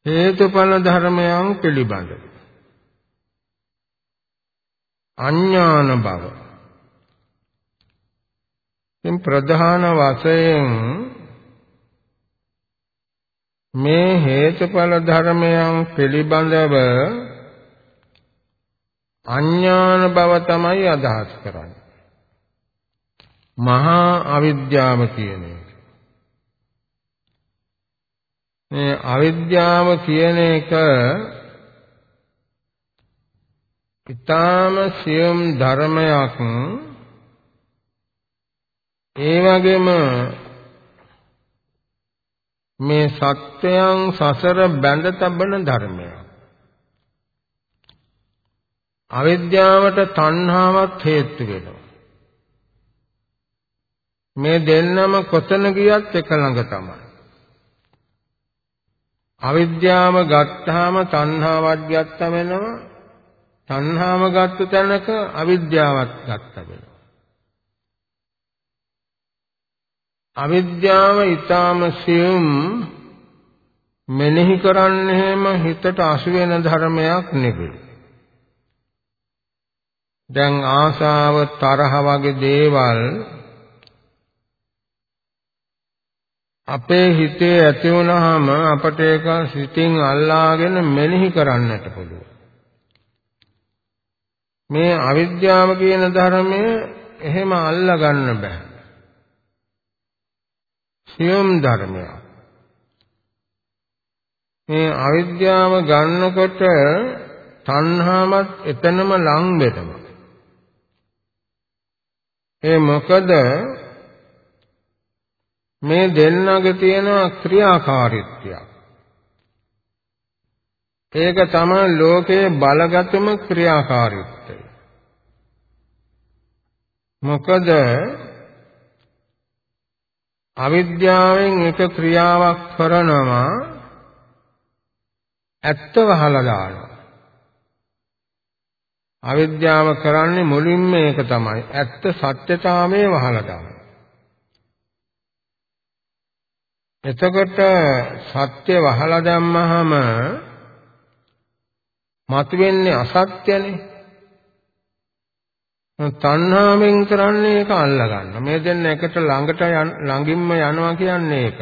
හේතුඵල ධර්මයන් පිළිබඳව අඥාන බව ඉන් ප්‍රධාන වශයෙන් මේ හේතුඵල ධර්මයන් පිළිබඳව අඥාන බව තමයි අදහස් කරන්නේ. මහා අවිද්‍යාව කියන එක. මේ අවිද්‍යාව කියන එක ඊටාම සියුම් ධර්මයක් ඒ වගේම මේ සත්‍යයන් සසර බැඳ තබන ධර්මයක්. අවිද්‍යාවට තණ්හාවත් හේතු වෙනවා. මේ දෙන්නම කොතන ගියත් එක ළඟ තමයි. අවිද්‍යාව ගත්තාම තණ්හාවත් ගත්ත වෙනවා. තණ්හාව ගත්ත තැනක අවිද්‍යාවත් ගත්ත වෙනවා. අවිද්‍යාව ඊටාම සියුම් මෙනෙහි කරන්නේම හිතට අසු වෙන ධර්මයක් නෙවෙයි. දැන් ආසාව තරහ වගේ දේවල් අපේ හිතේ ඇති වුනහම අපට ඒක සිතින් අල්ලාගෙන මෙනෙහි කරන්නට පුළුවන්. මේ අවිද්‍යාව කියන ධර්මය එහෙම අල්ලා ගන්න බෑ. සියුම් ධර්මයක්. මේ අවිද්‍යාව ගන්නකොට තණ්හාවත් එතනම ලං වෙනවා. ඒ මොකද මේ දෙන්නගේ තියෙන ක්‍රියාකාරීත්වයක්. ඒක තමයි ලෝකයේ බලගතම ක්‍රියාකාරීත්වය. මොකද අවිද්‍යාවෙන් එක ක්‍රියාවක් කරනවා ඇත්ත වහලා දානවා. අවිද්‍යාව කරන්නේ මුලින්ම ඒක තමයි. ඇත්ත සත්‍යතාවයේ වහලා දානවා. එතකොට සත්‍ය වහලා දැම්මහම මතුවෙන්නේ අසත්‍යනේ. තණ්හාවෙන් කරන්නේ ඒක අල්ලා ගන්න. මේ දෙන්න එකට ළඟට ළඟින්ම යනවා කියන්නේ ඒක.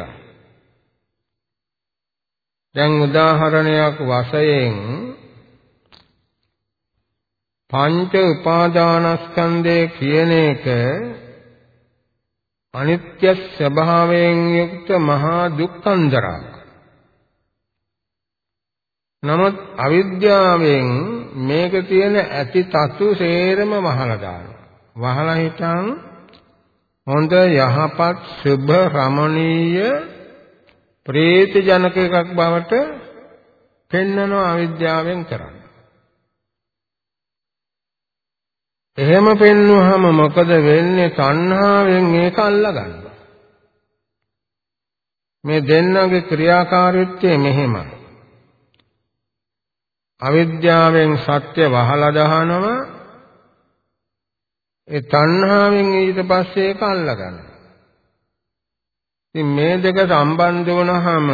දැන් උදාහරණයක් වශයෙන් පංච උපාදානස්කන්ධය කියන එක අනිත්‍ය ස්වභාවයෙන් යුක්ත මහා දුක්ඛන්දරක්. නමුත් අවිද්‍යාවෙන් මේක තියෙන ඇති තතු සේරම වහලා දානවා. වහලා හිටන් හොඳ යහපත් සුභ රමණීය ප්‍රේත ජනක එකක් බවට පෙන්වනවා අවිද්‍යාවෙන් කරන්නේ. එහෙම පෙන්වුවහම මොකද වෙන්නේ? තණ්හාවෙන් ඒක අල්ලගන්නවා. මේ දෙන්නගේ ක්‍රියාකාරීත්වය මෙහෙමයි. අවිද්‍යාවෙන් සත්‍ය වහලා දහනවා ඒ තණ්හාවෙන් ඊට පස්සේ ඒක අල්ලගන්නවා. ඉතින් මේ දෙක සම්බන්ධ වුණාම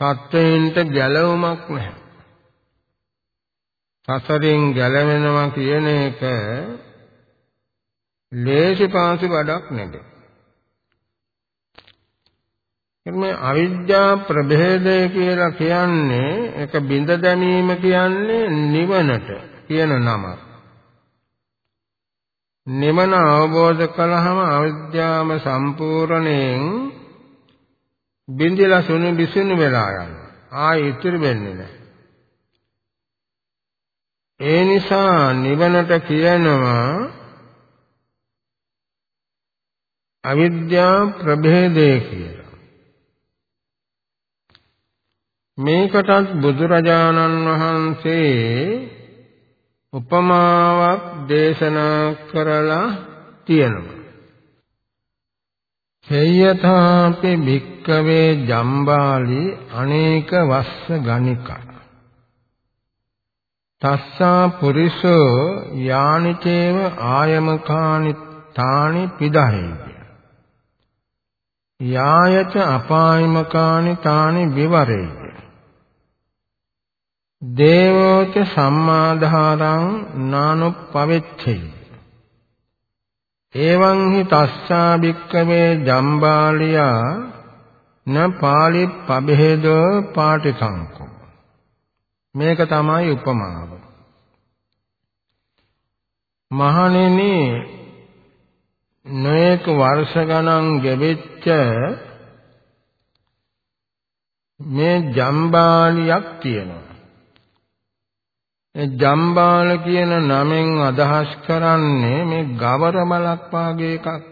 සත්‍යයෙන්ට ගැලවුමක් නැහැ. සසරින් ගැලවෙනවා කියන එක ලේසි පාසි වැඩක් නෙවෙයි. මේ අවිද්‍යා ප්‍රභේදය කියලා කියන්නේ ඒක බිඳ දැමීම කියන්නේ නිවනට කියන නමක්. නිවන අවබෝධ කළාම අවිද්‍යාව සම්පූර්ණයෙන් බින්දලා සුණු බිසුණු වෙලා යනවා. ආයෙ ඉතුරු වෙන්නේ නැහැ. ඒ නිසා නිවනට කියනවා අවිද්‍යා ප්‍රභේදය කියලා. මේකටත් බුදුරජාණන් වහන්සේ උපමාවක් දේශනා කරලා තියෙනවා. සේයථාපි භික්කවේ ජම්බාලි අනේක වස්ස ගණිකා. තස්සා පුරිසෝ යානිචේව ආයමකානි තානි පිදහේය යායච අපායමකානි තානි විවරේය දේවෝච සම්මාධාරං නානුප්පවෙච්චේ එවං හි තස්සා භික්කවේ ජම්බාලියා න පාලි පබේදෝ පාටිසංකෝ. මේක තමයි උපමාව. මහණෙනි නොඑක වර්ෂ ගණන් ගෙවෙච්ච මේ ජම්බාලියක් තියෙනවා. ජම්බාල කියන නමෙන් අදහස් කරන්නේ මේ ගවර මලක් වාගේ එකක්.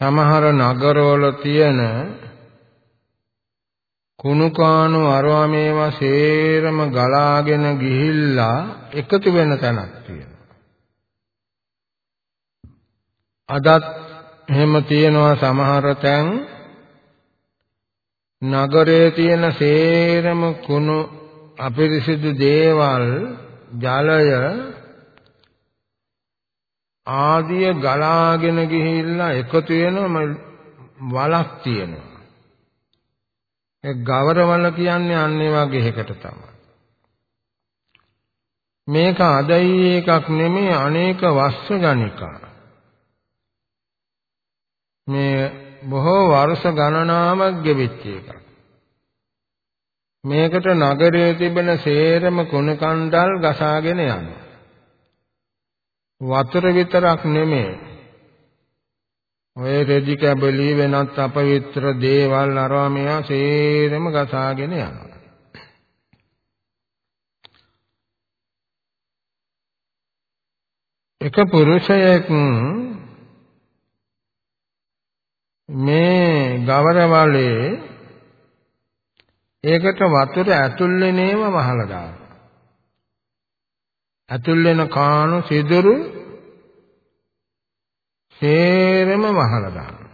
සමහර නගරවල තියෙන කුණුකාණු අරවා මේවා සේරම ගලාගෙන ගිහිල්ලා එකතු වෙන තැනක් තියෙනවා. අදත් එහෙම තියෙනවා සමහර තැන් නගරයේ තියෙන සේරම කුණු අපිරිසිදු දේවල් ජලය ආදිය ගලාගෙන ගිහිල්ලා එකතු වෙනම වලක් තියෙනවා. ඒ ගවරවල කියන්නේ අන්නේ වගේ එකකට තමයි. මේක අදයි එකක් නෙමෙයි අනේක වස්ස ගණිකා මේ බොහෝ වර්ෂ ගණනාවක් ගෙවිච්ච එකක්. මේකට නගරයේ තිබෙන සේරම කුණ කණ්ඩල් ගසාගෙන යනවා. වතුර විතරක් නෙමෙයි. ඔය රෙදි කැබලි වෙනත් අපවිත්‍ර දේවල් අරවා මෙයා සේරම ගසාගෙන යනවා. එක පුරුෂයෙක් මේ ගවරවලේ ඒකට වතුර ඇතුල් වෙනේම වහලා දානවා. ඇතුල් වෙන කාණු සිදුරු සේරම වහලා දානවා.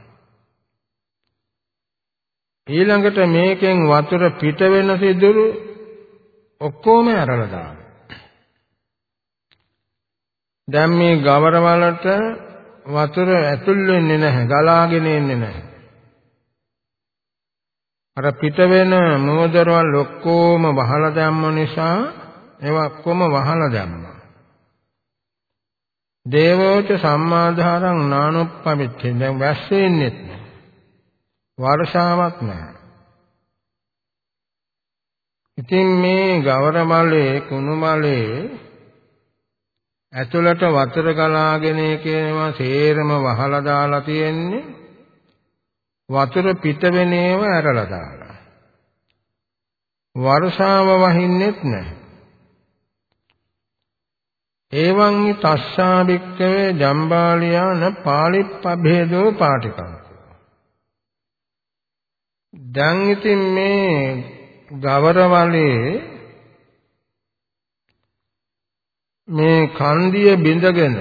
ඊළඟට මේකෙන් වතුර පිට වෙන සිදුරු ඔක්කොම ඇරලා දානවා. දැන් මේ ගවර වලට වතුර ඇතුල් වෙන්නේ නැහැ, ගලාගෙන එන්නේ නැහැ. අර පිට වෙන මෝදරවල් ඔක්කොම වහලා දැම්ම නිසා ඒවා ඔක්කොම වහලා දැම්මා. දේවෝච සම්මාධාරං නානොප්පමිච්චෙන් දැන් වැස්සෙන්නේ නැහැ. වර්ෂාවක් නැහැ. ඉතින් මේ ගවර මලේ කුණු මලේ ඇතුළට වතුර ගලාගෙන ඒකේවා සේරම වහලා දාලා තියෙන්නේ වතුර පිට වෙන ඒවා ඇරලා දාලා. වර්ෂාව වහින්නෙත් නැහැ. එවං තස්සා භික්කවේ ජම්බාලියාන පාලිප්පභේදෝ පාටිකං. දැන් ඉතින් මේ ගවරවලේ මේ කන්දිය බිඳගෙන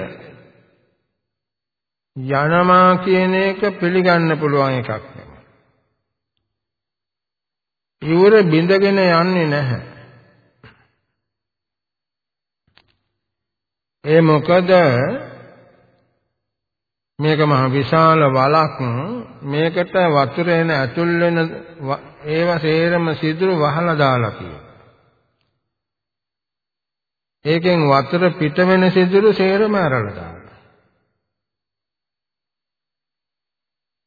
යනවා කියන එක පිළිගන්න පුළුවන් එකක් නෙමෙයි. ඉවර බිඳගෙන යන්නේ නැහැ. ඒ මොකද මේක මහ විශාල වලක් මේකට වතුර එන ඇතුල් වෙන ඒවා සේරම සිදුරු වහලා දාලා තියෙනවා. ඒකෙන් වතුර පිට වෙන සිදුරු සේරම අරලා දානවා.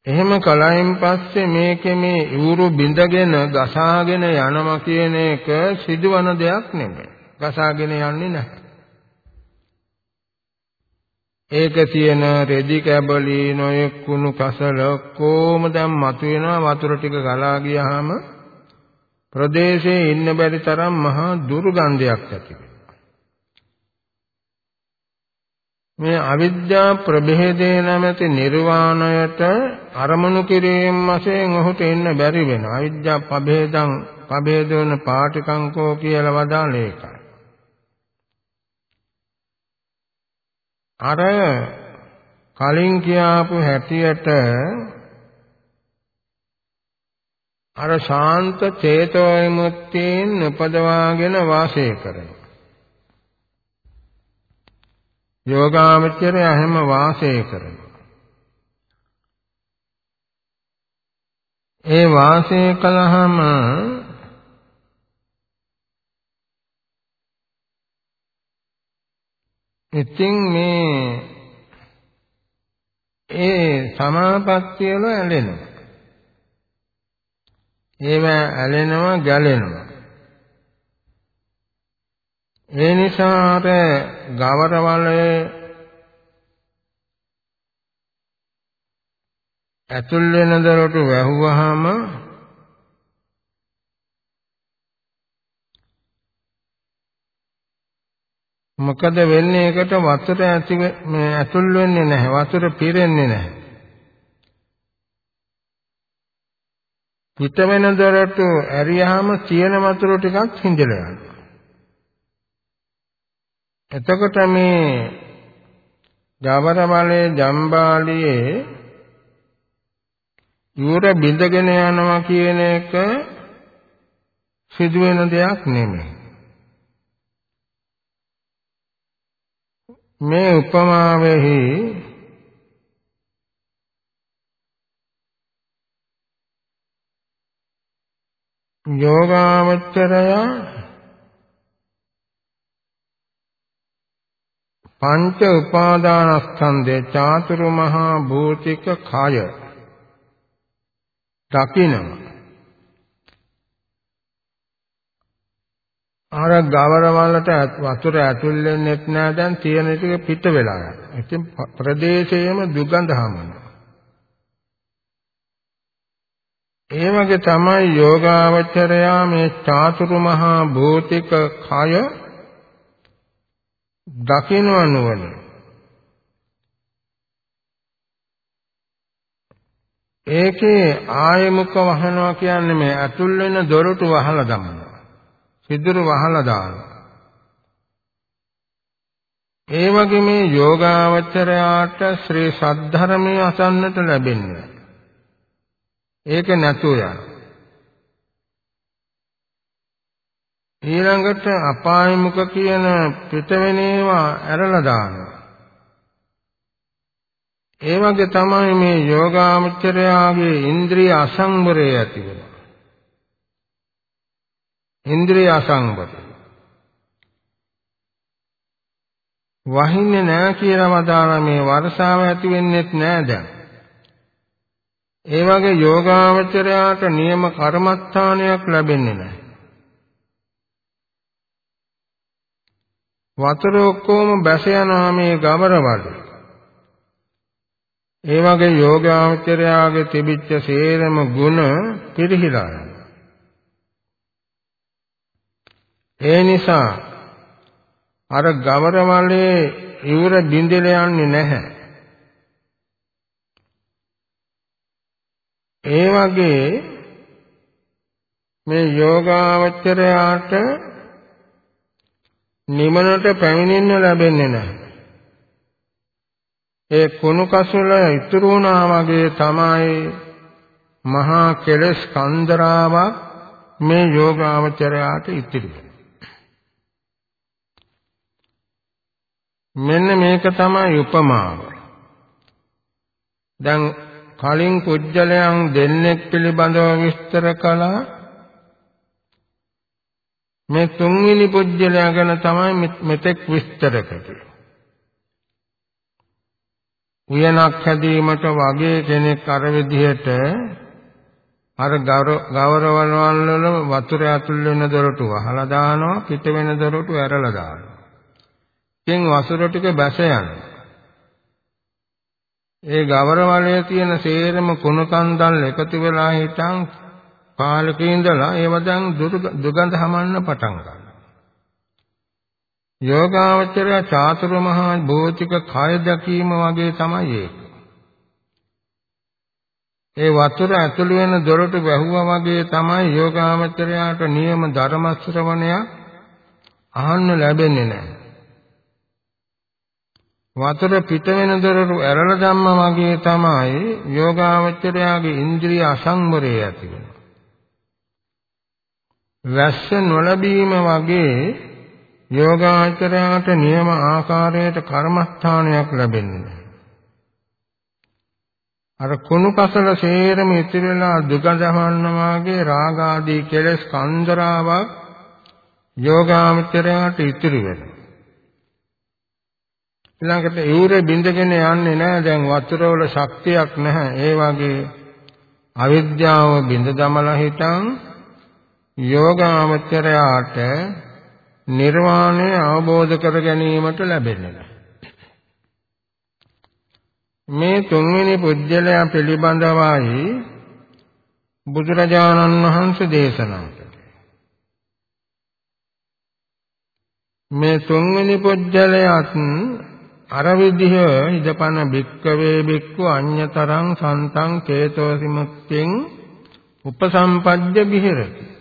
එහෙම කලයින් පස්සේ මේකේ මේ ඉවුරු බිඳගෙන ගසාගෙන යනවා කියන එක සිදුවන දෙයක් නෙමෙයි. ගසාගෙන යන්නේ නැහැ. ඒක තියෙන රෙදි කැබලි නොයෙක් කුණු කසල කොහොම දැන් මතුවෙනවා වතුර ටික ගලා ගියාම ප්‍රදේශයේ ඉන්න බැරි තරම් මහා දුර්ගන්ධයක් ඇති මේ අවිද්‍යා ප්‍රභේදේ නැමැති නිර්වාණයට අරමුණු කිරීම වශයෙන් ඔහුට එන්න බැරි වෙන අවිද්‍යා ප්‍රභේදං ප්‍රභේදවන පාටිකංකෝ කියලා වදාළ ඒකයි අර කලින් කියාපු හැටියට අර ශාන්ත චේතෝ විමුක්තියෙන් උපදවාගෙන වාසය කරනවා. යෝගාවචරය හැම වාසය කරනවා. ඒ වාසය කළාම ඉතින් මේ ඒ සමාපත්තිය වල ඇලෙනවා. ඒවා ඇලෙනවා ගැලෙනවා. ඒ නිසා අර ගවරවලේ ඇතුල් වෙන දරට වැහුවාම මොකද වෙන්නේ? එකට වතුර ඇති මේ ඇතුල් වෙන්නේ නැහැ. වතුර පිරෙන්නේ නැහැ. පිට වෙන දොරට ඇරියාම තියෙන වතුර ටිකක් හිඳලා යනවා. එතකොට මේ ජවරමලේ ජම්බාලියේ යූර බිඳගෙන යනවා කියන එක සිදුවෙන දෙයක් නෙමෙයි. මේ උපමාවෙහි යෝගාවචරය පංච උපාදානස්කන්ධේ චාතුරු මහා භූතික කය දකිනවා අර ගවර වලට වතුර ඇතුල් වෙන්නෙත් නෑ දැන් තියෙන ටික පිට වෙලා යනවා. ඉතින් ප්‍රදේශයේම දුගඳ හමනවා. ඒ වගේ තමයි යෝගාවචරයා මේ චාතුරු මහා භූතික කය දකින්න නුවණ. ඒකේ ආයමුක වහනවා කියන්නේ මේ ඇතුල් වෙන දොරටු වහලා දමනවා. සිදුරු වහලා දානවා. ඒ වගේ මේ යෝගාවචරයාට ශ්‍රී සද්ධර්මයේ අසන්නට ලැබෙන්නේ. ඒක නැතුව යන. ඊළඟට අපායමුක කියන පිටවෙන ඒවා ඇරලා දානවා. ඒ වගේ තමයි මේ යෝගාමචරයාගේ ඉන්ද්‍රිය අසංවරය ඇති වෙනවා. ඉන්ද්‍රිය අසංවරය. වහින්නේ නැහැ කියලා වදාන මේ වර්ෂාව ඇති වෙන්නේත් නැහැ දැන්. ඒ වගේ යෝගාවචරයාට නියම කර්මස්ථානයක් ලැබෙන්නේ නැහැ. වතුර ඔක්කොම බැස යනවා මේ ගවරවල. ඒ වගේ යෝගාචරයාගේ තිබිච්ච සේරම ගුණ පිරිහිලා යනවා. ඒ නිසා අර ගවරවලේ ඉවුර බින්දෙල යන්නේ නැහැ. ඒ වගේ මේ යෝගාවචරයාට නිමනට පැමිණෙන්න ලැබෙන්නේ නැහැ. ඒ කුණු කසුල ඉතුරු වුණා වගේ තමයි මහා කෙලස් කන්දරාවක් මේ යෝගාවචරයාට ඉතිරි මෙන්න මේක තමයි උපමාව. දැන් කලින් කුජලයන් දෙන්නෙක් පිළිබඳව විස්තර කළා. මේ තුන්වෙනි පුජ්‍යලයා ගැන තමයි මෙතෙක් විස්තර කළේ. උයනක් හැදීමට වගේ කෙනෙක් අර විදිහට අර ගෞරවවල වල වතුර ඇතුල් වෙන දොරටු වහලා දානවා පිට වෙන දොරටු ඇරලා දානවා. ඉතින් වතුර ටික බැස යනවා. ඒ ගවරවලේ තියෙන සේරම කුණු කන්දල් එකතු වෙලා හිටන් කාලක ඉඳලා ඒව දැන් දුගඳ හමන්න පටන් ගන්නවා. යෝගාවචරය චාතුරු මහා භෞතික කය දැකීම වගේ තමයි ඒක. ඒ වතුර ඇතුළු වෙන දොරටු වැහුවා වගේ තමයි යෝගාවචරයාට නියම ධර්ම ශ්‍රවණයක් අහන්න ලැබෙන්නේ නැහැ. වතුර පිට වෙන දොරටු ඇරලා ධම්ම වගේ තමයි යෝගාවචරයාගේ ඉන්ද්‍රිය අසංවරය ඇති වෙනවා. වැස්ස නොලැබීම වගේ යෝගාචරයාට නියම ආකාරයට කර්මස්ථානයක් ලැබෙන්නේ. අර කුණු කසල සේරම ඉතිරිලා දුගඳවන්න වාගේ රාග ආදී කෙලෙස් කන්දරාවක් යෝගාචරයාට ඉතිරි වෙනවා. ඊළඟට ඉවුරේ බින්දගෙන යන්නේ නැහැ. දැන් වතුර වල ශක්තියක් නැහැ. ඒ වගේ අවිද්‍යාව බින්ද දමලා හිටන් යෝගාමචරයාට නිර්වාණය අවබෝධ කර ගැනීමට ලැබෙන්නේ මේ තුන්වෙනි පුජ්‍යලයා පිළිබඳවයි බුදුරජාණන් වහන්සේ දේශනා කළේ මේ තුන්වෙනි පුජ්‍යලයාත් අර විදිහ ඉදපන බික්කවේ බික්කු අඤ්‍යතරං සන්තං චේතෝසිමුක්තිං උපසම්පජ්ජ විහෙරති.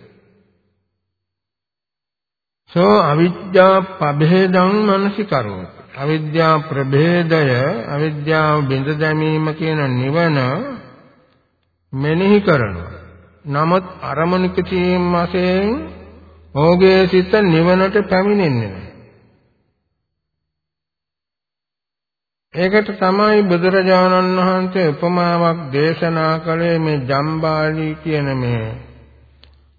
සෝ අවිද්‍යා පබේදං මනසිකරෝ අවිද්‍යා ප්‍රභේදය අවිද්‍යාව බිඳ දැමීම කියන නිවන මෙනෙහි කරනවා. නමුත් අරමුණක තීම් වශයෙන් ඕගේ සිත නිවනට පැමිණෙන්නේ නැහැ. ඒකට තමයි බුදුරජාණන් වහන්සේ උපමාවක් දේශනා කළේ මේ ජම්බාලි කියන මේ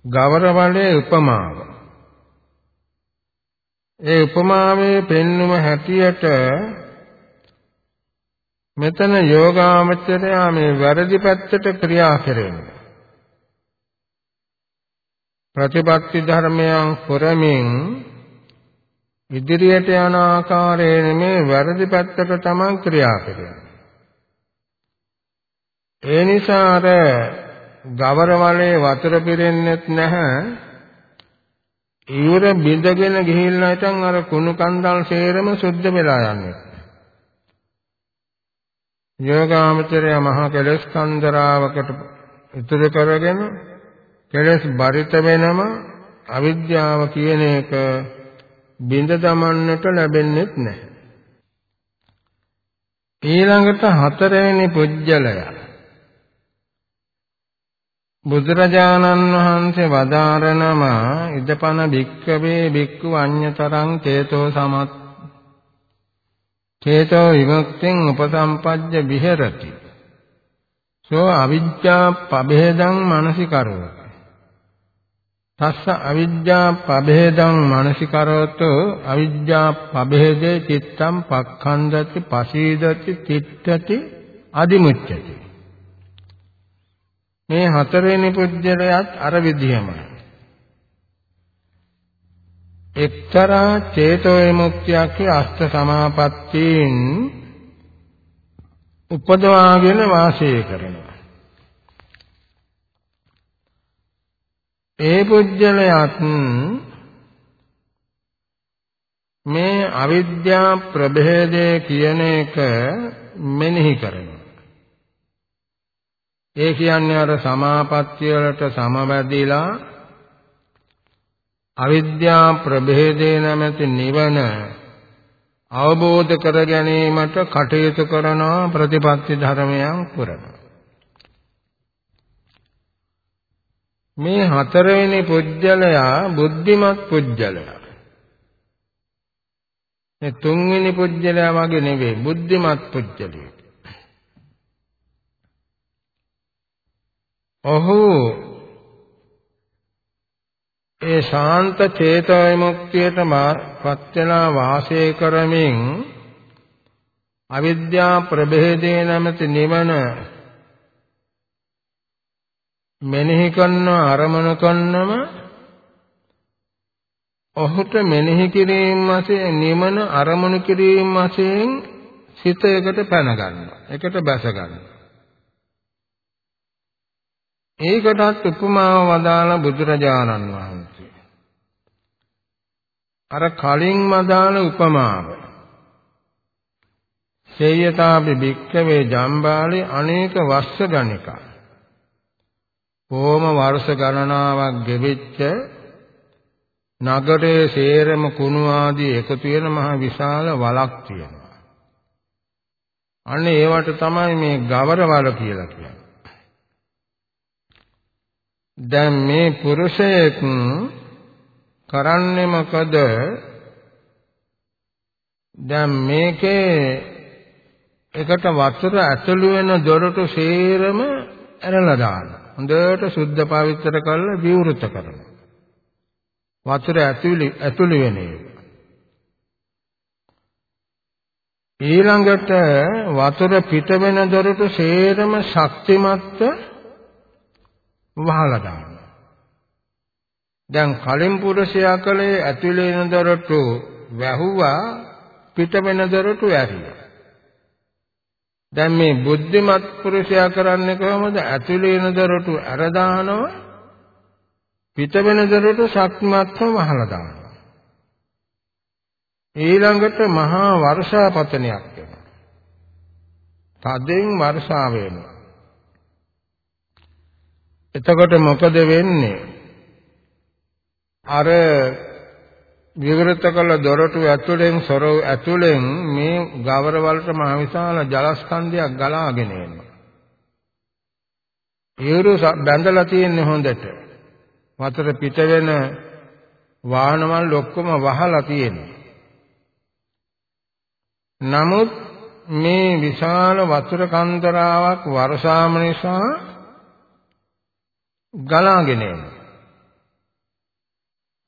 ගවරවලේ උපමාව. ඒ උපමාවේ පෙන්වුම හැටියට මෙතන යෝගාමචරයා මේ වැරදි පැත්තට ක්‍රියා කරන්නේ. ප්‍රතිපත්ති ධර්මයන් පුරමින් ඉදිරියට යන ආකාරයෙන් මේ වැරදි පැත්තට තමන් ක්‍රියා කරන්නේ. ඒ නිසා අර ගවරවලේ වතුර පිරෙන්නෙත් නැහැ. ඊවර බිඳගෙන ගිහිල්ලා හිටන් අර කුණු කන්දල් සේරම සුද්ධ වෙලා යන්නේ. යෝගාමචරය මහා කෙලස් කන්දරාවකට ඉතුරු කරගෙන කෙලස් බරිත වෙනම අවිද්‍යාව කියන එක බිඳ දමන්නට ලැබෙන්නේ නැහැ. ඊළඟට හතරවෙනි පුජ්‍යලය බුදුරජාණන් වහන්සේ වදාරනම ඉදපන භික්කවේ භික්ඛු අඤ්‍යතරං චේතෝ සමත් චේතෝ විමුක්තිං උපසම්පජ්ජ විහෙරති. සෝ අවිජ්ජා පබේදං මනසිකරෝ තස්ස අවිද්‍යා පබේදං මානසිකරවතු අවිද්‍යා පබේදේ චිත්තම් පක්ඛන්දති පසීදති තිට්ඨති අදිමුච්ඡති. මේ හතරවෙනි පුජ්‍යලයත් අර විදිහමයි එක්තරා චේතෝ විමුක්තියක් අෂ්ට සමාපත්තීන් උපදවාගෙන වාසය කරනවා. ඒ පුජ්‍යලයත් මේ අවිද්‍යා ප්‍රභේදය කියන එක මෙනෙහි කරනවා. ඒ කියන්නේ අර සමාපත්තිය වලට සමවැදිලා අවිද්‍යා ප්‍රභේදේ නැමැති නිවන අවබෝධ කර ගැනීමට කටයුතු කරන ප්‍රතිපත්ති ධර්මයන් පුරනවා. මේ හතරවෙනි පුජ්‍යලයා බුද්ධිමත් පුජ්‍යලයා. මේ තුන්වෙනි පුජ්‍යලයා වගේ නෙවෙයි බුද්ධිමත් පුජ්‍යලයා. ඔහු ඒ ශාන්ත චේතෝ විමුක්තියට පත් වෙලා වාසය කරමින් අවිද්‍යා ප්‍රභේදේ නැමැති නිවන මෙනෙහි කරන අරමුණු කරනම ඔහුට මෙනෙහි කිරීම වශයෙන් නිවන අරමුණු කිරීම වශයෙන් සිත එකට පැන ගන්නවා. එකට බැස ගන්නවා. ඒකටත් උපමාව වදාළ බුදුරජාණන් වහන්සේ. අර කලින් වදාළ උපමාව. සේයතාපි භික්ඛවේ ජම්බාලේ අනේක වස්ස ගණිකා. කොහොම වර්ෂ ගණනාවක් ගෙවිච්ච නගරයේ සේරම කුණු ආදී එකතු වෙන මහ විශාල වලක් තියෙනවා. අන්න ඒවට තමයි මේ ගවරවල කියලා කියන්නේ. දැන් මේ පුරුෂයෙක් කරන්නේ මොකද? දැන් මේකේ එකට වතුර ඇතුළු වෙන දොරටු සේරම ඇරලා දානවා. හොඳට සුද්ධ පවිත්‍ර කරලා විවෘත කරනවා. වතුර ඇතුළි ඇතුළු වෙන එක. ඊළඟට වතුර පිට වෙන දොරටු සේරම ශක්තිමත්ව වහලා දානවා. දැන් කලින් පුරුෂයා කලේ ඇතුලේ වෙන දොරටු වැහුවා පිට වෙන දොරටු ඇරියා. දැන් මේ බුද්ධිමත් පුරුෂයා කරන්නේ කොහොමද? ඇතුලේ වෙන දොරටු අර දානවා පිට වෙන දොරටු ශක්තිමත්ව වහලා දානවා. ඊළඟට මහා වර්ෂාපතනයක් වෙනවා. තදෙන් වර්ෂාව වෙනවා. එතකොට මොකද වෙන්නේ? අර විවෘත කළ දොරටු ඇතුලෙන් සොර ඇතුලෙන් මේ ගවර වලට මහ විශාල ජලස්කන්ධයක් ගලාගෙන එනවා. ඊරු බැඳලා තියෙන්නේ හොඳට. වතර පිට වෙන වාහනවල ඔක්කොම වහලා තියෙනවා. නමුත් මේ විශාල වතුර කන්දරාවක් වර්ෂාම නිසා ගලාගෙන එනවා.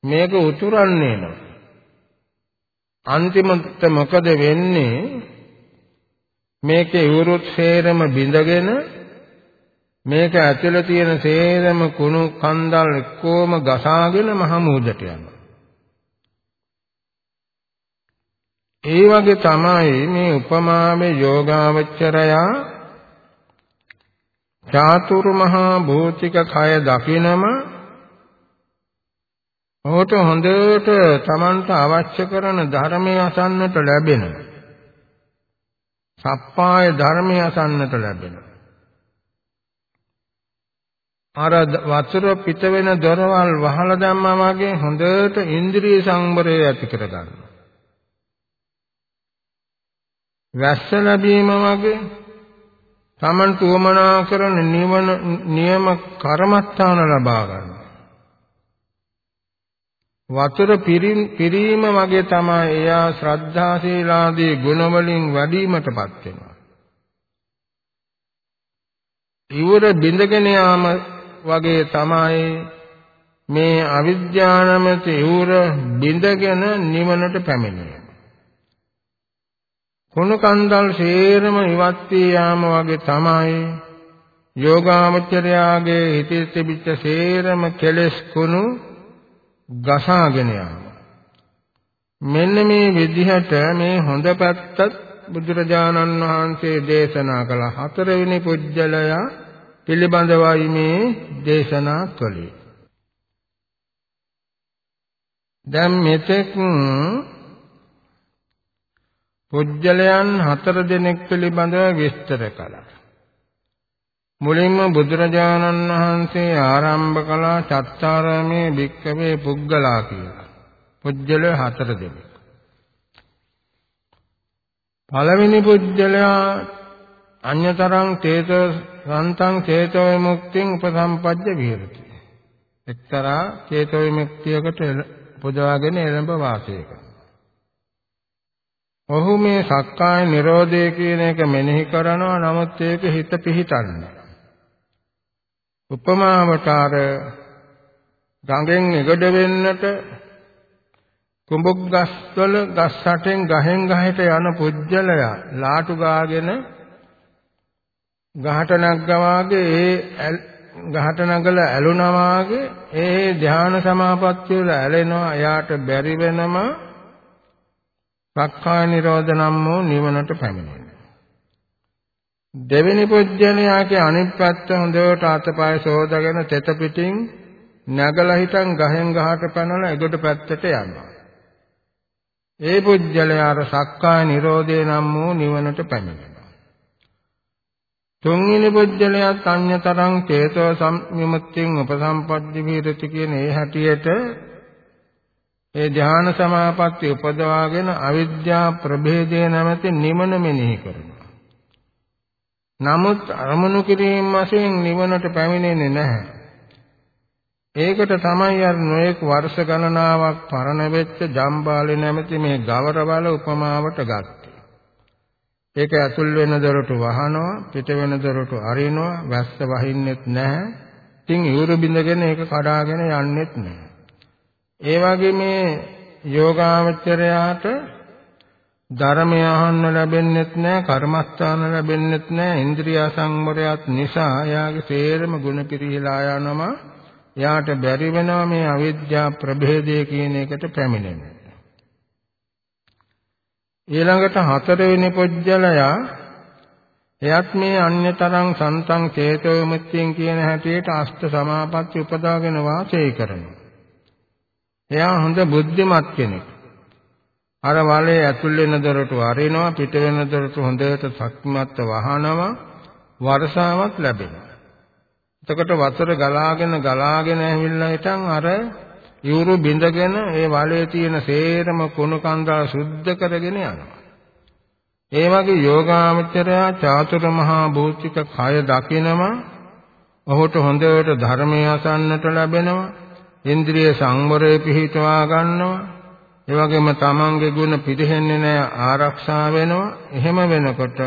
මේක උතුරන්නේ නෑ. අන්තිමට මොකද වෙන්නේ? මේකේ ඉවුරුත් සේරම බිඳගෙන මේක ඇතුළේ තියෙන සේරම කුණු කන්දල් එක්කෝම ගසාගෙන මහ මුහුදට යනවා. ඒ වගේ තමයි මේ උපමාවේ යෝගාවචරයා චාතුරු මහා භෞතික කය දකිනම ඔහුට හොඳට Tamanට අවශ්‍ය කරන ධර්මයේ අසන්නට ලැබෙන. සප්පාය ධර්මයේ අසන්නට ලැබෙන. අර වතුර පිට වෙන දොරවල් වහලා දැම්මා වගේ හොඳට ඉන්ද්‍රිය සංවරය ඇති කර ගන්නවා. වැස්ස ලැබීම වගේ Taman තුමනා කරන නිවන නියම කර්මස්ථාන ලබා ගන්න. වතුර පිරීම වගේ තමයි එයා ශ්‍රද්ධා සීලාදී ගුණ වලින් වැඩිවීමටපත් වෙනවා. ඉවර බිඳගෙන යාම වගේ තමයි මේ අවිද්‍යානමත ඉවර බිඳගෙන නිවනට පැමිණෙන්නේ. කුණු කන්දල් සේරම ඉවත් වී යාම වගේ තමයි යෝගාමචරයාගේ හිතේ තිබිච්ච සේරම කෙලෙස් කුණු ගසාගෙන යාම. මෙන්න මේ විදිහට මේ හොඳ පැත්තත් බුදුරජාණන් වහන්සේ දේශනා කළ හතරවෙනි පුජ්‍යලයා පිළිබඳවයි මේ දේශනා කළේ. දැන් මෙතෙක් පුජ්‍යලයන් හතර දෙනෙක් පිළිබඳව විස්තර කළා. මුලින්ම බුදුරජාණන් වහන්සේ ආරම්භ කළ චත්තාරමේ භික්කවේ පුද්ගලා කියලා. පුජ්‍යල හතර දෙනෙක්. පළවෙනි පුජ්‍යලයා අඤ්‍යතරං තේතෝ සන්තං චේතෝ විමුක්තිං උපසම්පජ්ජ විහෙරති. එක්තරා චේතෝ විමුක්තියකට පුදවාගෙන එළඹ වාසය කරනවා. ඔහු මේ සක්කාය නිරෝධය කියන එක මෙනෙහි කරනවා නමුත් ඒක හිත පිහිටන්නේ. උපමාවට අර ගඟෙන් එගොඩ වෙන්නට කුඹුක් ගස්වල ගස් රටෙන් ගහෙන් ගහට යන පුජ්‍යලයා ලාටු ගාගෙන ගහට නැග්ගා වාගේ ඒ ගහට නැගලා ඇලුනා වාගේ ඒ ධාන සමාපත්තිය වල ඇලෙනවා එයාට බැරි වෙනම සක්කාය නිරෝධ නම් වූ නිවනට පැමිණෙනවා දෙවෙනි පුජ්‍යලයාගේ අනිත් පැත්ත හොඳට අතපය සෝදාගෙන තෙත පිටින් නැගලා හිටන් ගහෙන් ගහට පැනලා එගොඩ පැත්තට යනවා ඒ පුජ්‍යලයාට සක්කාය නිරෝධය නම් වූ නිවනට පැමිණෙනවා. තුන්වෙනි පුජ්‍යලයාත් අඤ්‍යතරං චේතෝ සම්විමුක්තිං උපසම්පද්දි විරති කියන ඒ හැටියට ඒ ධ්‍යාන සමාපatti උපදවාගෙන අවිද්‍යා ප්‍රභේදය නැමැති නිවන මෙනෙහි කරනවා. නමුත් අරමුණු කිරීම වශයෙන් නිවනට පැමිණෙන්නේ නැහැ. ඒකට තමයි අර නොඑක් වර්ෂ ගණනාවක් පරණ වෙච්ච ජම්බාලේ නැමැති මේ ගවර බල උපමාවට ගත්තේ. ඒක ඇතුල් වෙන දොරටු වහනවා, පිට වෙන දොරටු අරිනවා, වැස්ස වහින්නෙත් නැහැ. ඉතින් ඉවුරු බින්දගෙන ඒක කඩාගෙන යන්නෙත් නැහැ. ඒ වගේ මේ යෝගාවචරයාට ධර්මය අහන්න ලැබෙන්නෙත් නැහැ, කර්මස්ථාන ලැබෙන්නෙත් නැහැ, ඉන්ද්‍රිය සංවරයත් නිසා එයාගේ සේරම ගුණ පිරිහිලා යනවා. එයාට බැරි වෙනවා මේ අවිද්‍යා ප්‍රභේදය කියන එකට පැමිණෙන්න. ඊළඟට හතරවෙනි පොජ්ජලයා එයත් මේ අන්‍යතරං සන්තං චේතෝ විමුක්තියෙන් කියන හැටියට අෂ්ට සමාපatti උපදාගෙන වාසය කරනවා. එයා හොඳ බුද්ධිමත් කෙනෙක්. අර වලේ ඇතුල් වෙන දොරටු අරිනවා පිට වෙන දොරටු හොඳට සක්මත්ව වහනවා වර්ෂාවක් ලැබෙනවා. එතකොට වතුර ගලාගෙන ගලාගෙන ඇවිල්ලා හිටන් අර යූරු බිඳගෙන ඒ වලේ තියෙන සේරම කුණු කන්දල් සුද්ධ කරගෙන යනවා. ඒ වගේ යෝගාමචරයා චාතුර මහා භෞතික කය දකිනම ඔහුට හොඳට ධර්මය අසන්නට ලැබෙනවා. ඉන්ද්‍රිය සංවරය පිහිටවා ගන්නවා. ඒ වගේම තමන්ගේ ගුණ පිළිහෙන්නේ නැහැ ආරක්ෂා වෙනවා. එහෙම වෙනකොට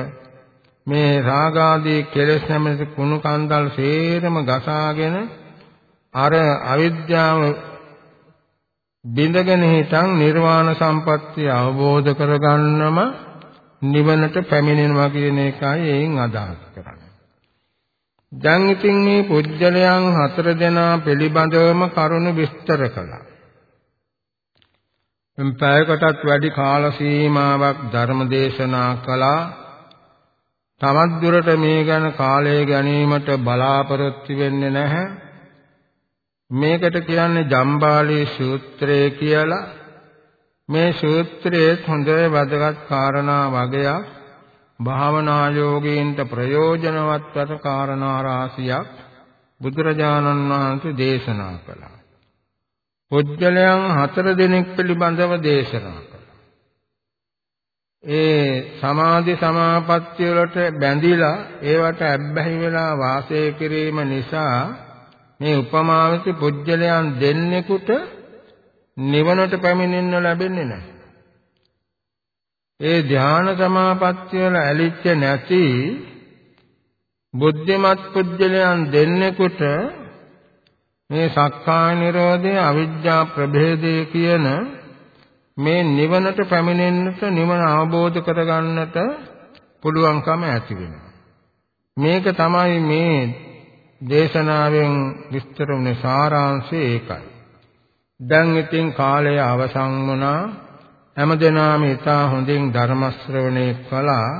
මේ රාගාදී කෙලෙස් නැමැති කුණු කන්දල් සේරම ගසාගෙන අර අවිද්‍යාව බිඳගෙන හිටන් නිර්වාණ සම්පත්තිය අවබෝධ කරගන්නම නිවනට පැමිණෙනවා කියන එකයි එයින් අදහස් කරන්නේ. දැන් ඉතින් මේ පුජ්‍යලයන් හතර දෙනා පිළිබඳවම කරුණු විස්තර කළා. එම් පැයකටත් වැඩි කාල සීමාවක් ධර්ම දේශනා කළා. තවත් දුරට මේ ගැන කාලය ගැනීමට බලාපොරොත්තු වෙන්නේ නැහැ. මේකට කියන්නේ ජම්බාලී සූත්‍රය කියලා. මේ සූත්‍රයේ හොඳ වැදගත් කාරණා වගයක් භාවනා යෝගීන්ට ප්‍රයෝජනවත් වන කාරණා රාශියක් බුදුරජාණන් වහන්සේ දේශනා කළා. පුජ්‍යලයන් හතර දෙනෙක් පිළිබඳව දේශනා ඒ සමාධි සමාපatti වලට බැඳිලා ඒවට ඇබ්බැහි වෙලා වාසය කිරීම නිසා මේ උපමාවති පුජ්‍යලයන් දෙන්නෙකුට නිවනට පැමිණෙන්න ලැබෙන්නේ නැහැ. ඒ ධ්‍යාන සමාපatti වල ඇලිච්ච නැති බුද්ධිමත් පුජ්‍යලයන් දෙන්නෙකුට මේ සක්කාය නිරෝධය අවිජ්ජා ප්‍රභේදය කියන මේ නිවනට පැමිණෙන්නට නිවන අවබෝධ කරගන්නට පුළුවන්කම ඇති වෙනවා. මේක තමයි මේ දේශනාවෙන් විස්තර වුනේ සාරාංශය ඒකයි. දැන් ඉතින් කාලය අවසන් වුණා. හැමදෙනාම ඊතා හොඳින් ධර්ම ශ්‍රවණය කළා.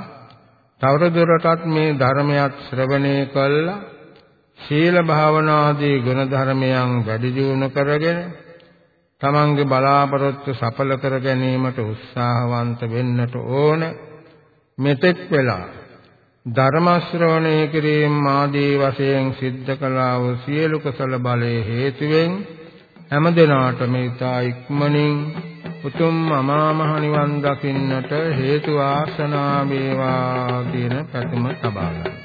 තවදුරටත් මේ ධර්මයක් ශ්‍රවණය කළා. සීල භාවනාදී ගුණ ධර්මයන් වැඩි දියුණු කරගෙන තමන්ගේ බලාපොරොත්තු සඵල කර ගැනීමට උත්සාහවන්ත වෙන්නට ඕන මෙතෙක් වෙලා ධර්ම ශ්‍රවණය කිරීම ආදී වශයෙන් සිද්ධ කළා වූ සියලු කුසල බලයේ හේතුවෙන් හැම දිනාට මේතා ඉක්මනින් උතුම් අමා මහ නිවන් දකින්නට හේතු ආසනා වේවා කියන පැතුම තබා ගන්න.